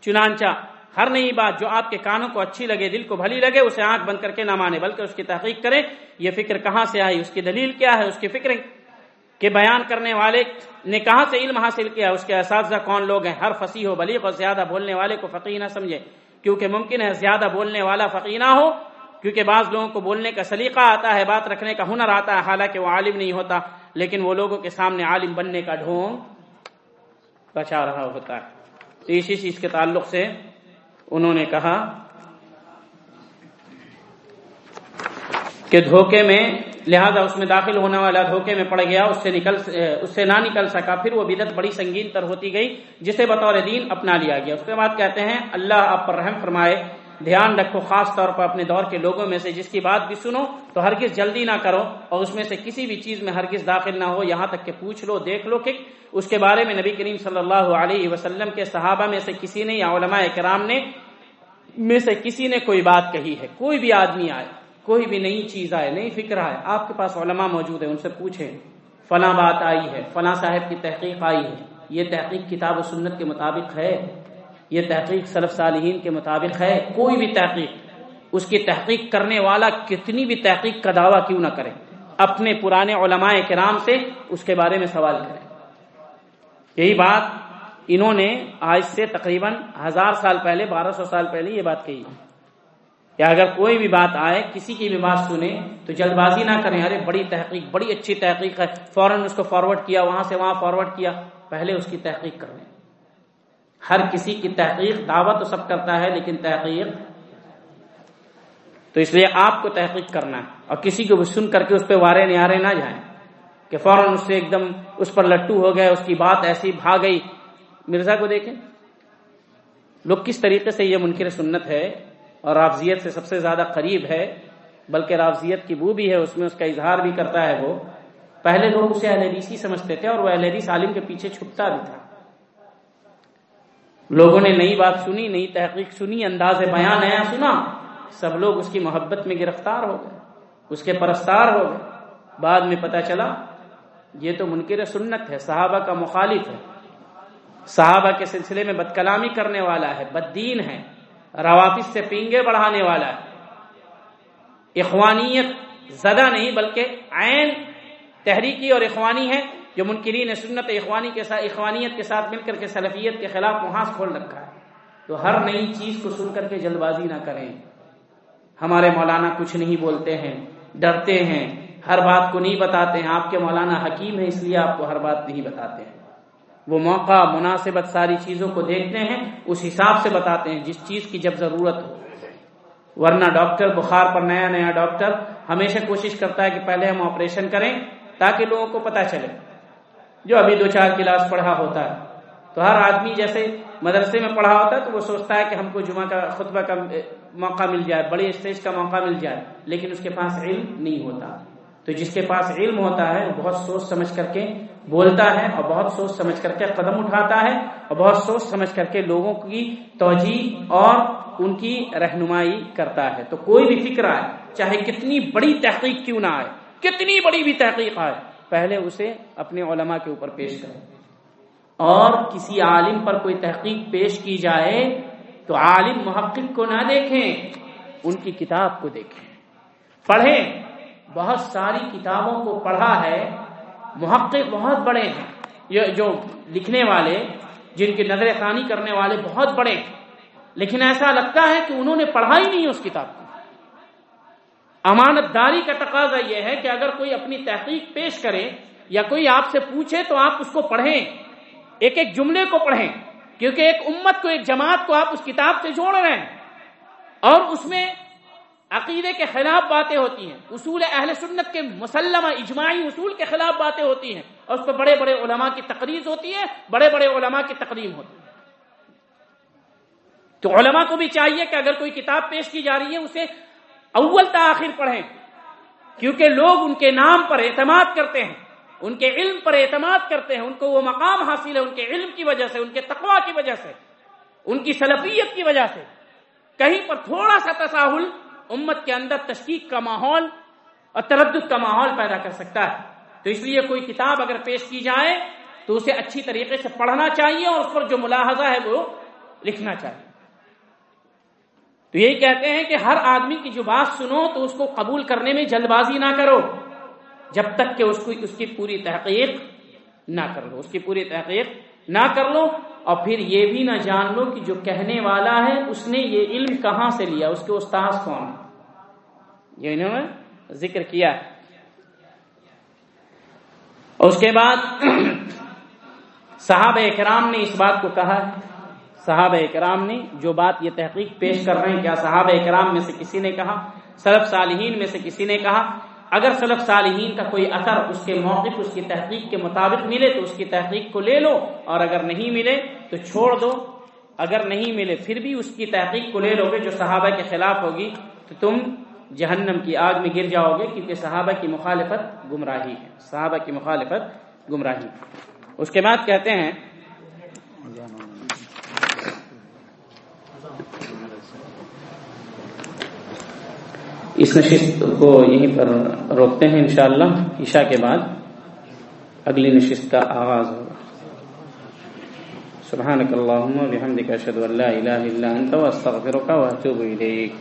چنانچہ ہر نئی بات جو آپ کے کانوں کو اچھی لگے، دل کو بھلی لگے، اسے آنکھ بند کر کے نہ مانے، بلکہ اس کی تحقیق کرے، یہ فکر کہاں سے آئی؟ اس کی دلیل کیا ہے؟ اس کی فکر کے بیان کرنے والے نے کہاں سے علم حاصل کیا، اس کے اساتذہ کون لوگ ہیں؟ ہر فصیح ہو بلیغ اور زیادہ بولنے والے کو فقی نہ سمجھے، کیونکہ ممکن ہے زیادہ بولنے والا فقی نہ ہو، کیونکہ بعض لوگوں کو بولنے کا سلیقہ آتا ہے، بات رکھنے کا ہنر آتا ہے، حالانکہ وہ عالم نہیں ہوتا، لیکن وہ لوگوں کے سامنے عالم بننے کا ڈھونگ بچا رہا ہوتا ہے۔ تو اسی چیز کے تعلق سے انہوں نے کہا کہ دھوکے میں لہذا اس میں داخل ہونے والا دھوکے میں پڑ گیا، اس سے نکل، اس سے نہ نکل سکا۔ پھر وہ بدت بڑی سنگین تر ہوتی گئی، جسے بطور دین اپنا لیا گیا۔ اس کے بعد کہتے ہیں، اللہ آپ پر رحم فرمائے، دھیان رکھو، خاص طور پر اپنے دور کے لوگوں میں سے، جس کی بات بھی سنو تو ہرگز جلدی نہ کرو اور اس میں سے کسی بھی چیز میں ہرگز داخل نہ ہو، یہاں تک کہ پوچھ لو، دیکھ لو کہ اس کے بارے میں نبی کریم صلی اللہ علیہ وسلم کے صحابہ میں سے کسی نے یا علماء کرام نے، میں سے کسی نے کوئی بات کہی ہے، کوئی بھی آدمی آئے۔ کوئی بھی نئی چیز آئے، نئی فکر آئے، آپ کے پاس علماء موجود ہے ان سے پوچھیں، فلاں بات آئی ہے، فلاں صاحب کی تحقیق آئی ہے، یہ تحقیق کتاب و سنت کے مطابق ہے، یہ تحقیق صرف صالحین کے مطابق ہے، کوئی بھی تحقیق، اس کی تحقیق کرنے والا کتنی بھی تحقیق کا دعویٰ کیوں نہ کرے، اپنے پرانے علماء کرام سے اس کے بارے میں سوال کریں یہی بات انہوں نے آج سے تقریباً ہزار سال پہلے، بارہ سو سال پہلے یہ بات کہی۔ کہ اگر کوئی بھی بات آئے، کسی کی بھی بات سنے، تو جلد بازی نہ کریں۔ ارے، بڑی تحقیق، بڑی اچھی تحقیق ہے۔ فوراً اس کو فارورڈ کیا، وہاں سے وہاں فارورڈ کیا۔ پہلے اس کی تحقیق کر لیں۔ ہر کسی کی تحقیق دعوت تو سب کرتا ہے، لیکن تحقیق تو اس لیے آپ کو تحقیق کرنا ہے۔ اور کسی کو بھی سن کر کے اس پہ وارے نیارے نہ جائیں کہ فوراً اس سے ایک دم اس پر لٹو ہو گئے، اس کی بات ایسی بھاگ گئی۔ مرزا کو دیکھیں۔ لوگ کس طریقے سے یہ منکر سنت ہے؟ اور رافضیت سے سب سے زیادہ قریب ہے، بلکہ رافضیت کی بو بھی ہے، اس میں اس کا اظہار بھی کرتا ہے وہ۔ پہلے لوگ اسے اہل حدیثی سمجھتے تھے اور وہ اہل حدیث عالم کے پیچھے چھپتا بھی تھا۔ لوگوں نے نئی بات سنی، نئی تحقیق سنی، انداز بیان نیا سنا، سب لوگ اس کی محبت میں گرفتار ہو گئے، اس کے پرستار ہو گئے۔ بعد میں پتا چلا، یہ تو منکر سنت ہے، صحابہ کا مخالف ہے۔ صحابہ کے سلسلے میں بد کلامی کرنے والا ہے بد دین ہے۔ روافظ سے پینگے بڑھانے والا ہے۔ اخوانیت زدہ نہیں بلکہ عین تحریکی اور اخوانی ہے جو منکرین سنت اخوانی کے ساتھ اخوانیت کے ساتھ مل کر کے سلفیت کے خلاف محاذ کھول رکھا ہے۔ تو ہر نئی چیز کو سن کر کے جلد بازی نہ کریں۔ ہمارے مولانا کچھ نہیں بولتے ہیں، ڈرتے ہیں، ہر بات کو نہیں بتاتے ہیں۔ آپ کے مولانا حکیم ہے اس لیے آپ کو ہر بات نہیں بتاتے ہیں۔ وہ موقع مناسبت ساری چیزوں کو دیکھتے ہیں، اس حساب سے بتاتے ہیں جس چیز کی جب ضرورت ہو۔ ورنہ ڈاکٹر بخار پر نیا نیا ڈاکٹر ہمیشہ کوشش کرتا ہے کہ پہلے ہم آپریشن کریں تاکہ لوگوں کو پتا چلے۔ جو ابھی دو چار کلاس پڑھا ہوتا ہے۔ تو ہر آدمی جیسے مدرسے میں پڑھا ہوتا ہے تو وہ سوچتا ہے کہ ہم کو جمعہ کا خطبہ کا موقع مل جائے بڑے اسٹیج کا موقع مل جائے، لیکن اس کے پاس علم نہیں ہوتا۔ تو جس کے پاس علم ہوتا ہے، وہ بہت سوچ سمجھ کر کے بولتا ہے اور بہت سوچ سمجھ کر کے قدم اٹھاتا ہے اور بہت سوچ سمجھ کر کے لوگوں کی توجہ اور ان کی رہنمائی کرتا ہے۔ تو کوئی بھی فکر آئے، چاہے کتنی بڑی تحقیق کیوں نہ آئے، کتنی بڑی بھی تحقیق آئے، پہلے اسے اپنے علماء کے اوپر پیش کرے اور کسی عالم پر کوئی تحقیق پیش کی جائے تو عالم محقق کو نہ دیکھیں، ان کی کتاب کو دیکھیں۔ پڑھیں۔ بہت ساری کتابوں کو پڑھا ہے، محقق بہت بڑے ہیں۔ یہ جو لکھنے والے، جن کی نظر ثانی کرنے والے بہت بڑے ہیں۔ لیکن ایسا لگتا ہے کہ انہوں نے پڑھا ہی نہیں اس کتاب کو۔ امانت داری کا تقاضا یہ ہے کہ اگر کوئی اپنی تحقیق پیش کرے یا کوئی آپ سے پوچھے تو آپ اس کو پڑھیں۔ ایک ایک جملے کو پڑھیں، کیونکہ ایک امت کو، ایک جماعت کو آپ اس کتاب سے جوڑ رہے ہیں۔ اور اس میں عقیدے کے خلاف باتیں ہوتی ہیں، اصول اہل سنت کے مسلمہ اجماعی اصول کے خلاف باتیں ہوتی ہیں، اور اس پہ بڑے بڑے علماء کی تقریر ہوتی ہے بڑے بڑے علماء کی تقریم ہوتی ہے تو علماء کو بھی چاہیے کہ اگر کوئی کتاب پیش کی جا رہی ہے، اسے اول تا آخر پڑھیں، کیونکہ لوگ ان کے نام پر اعتماد کرتے ہیں، ان کے علم پر اعتماد کرتے ہیں، ان کو وہ مقام حاصل ہے، ان کے علم کی وجہ سے، ان کے تقوا کی وجہ سے، ان کی سلفیت کی وجہ سے۔ کہیں پر تھوڑا سا تساہل امت کے اندر تشکیق کا ماحول اور تردد کا ماحول پیدا کر سکتا ہے۔ تو اس لیے کوئی کتاب اگر پیش کی جائے تو اسے اچھی طریقے سے پڑھنا چاہیے اور اس پر جو ملاحظہ ہے وہ لکھنا چاہیے۔ تو یہی کہتے ہیں کہ ہر آدمی کی جو بات سنو تو اس کو قبول کرنے میں جلد بازی نہ کرو۔ جب تک کہ اس کو اس کی پوری تحقیق نہ کر لو۔ اس کی پوری تحقیق نہ کر لو۔ اور پھر یہ بھی نہ جان لو کہ جو کہنے والا ہے اس نے یہ علم کہاں سے لیا؟ اس کے استاذ کون یہ انہوں نے ذکر کیا۔ اس کے بعد صحابہ اکرام نے اس بات کو کہا ہے۔ صحابہ اکرام نے جو بات یہ تحقیق پیش کر رہے ہیں، کیا صحابہ اکرام میں سے کسی نے کہا؟ سلف صالحین میں سے کسی نے کہا؟ اگر سلف صالحین کا کوئی اثر اس کے موقف، اس کی تحقیق کے مطابق ملے تو اس کی تحقیق کو لے لو، اور اگر نہیں ملے تو چھوڑ دو۔ اگر نہیں ملے پھر بھی اس کی تحقیق کو لے لو گے جو صحابہ کے خلاف ہوگی، تو تم جہنم کی آگ میں گر جاؤ گے کیونکہ صحابہ کی مخالفت گمراہی ہے۔ صحابہ کی مخالفت گمراہی۔ اس کے بعد کہتے ہیں اس نشست کو یہیں پر روکتے ہیں انشاءاللہ عشاء کے بعد۔ اگلی نشست کا آغاز ہوگا۔ سبحانك اللهم وبحمدك اشهد ان لا اله الا انت واستغفرك واتوب اليك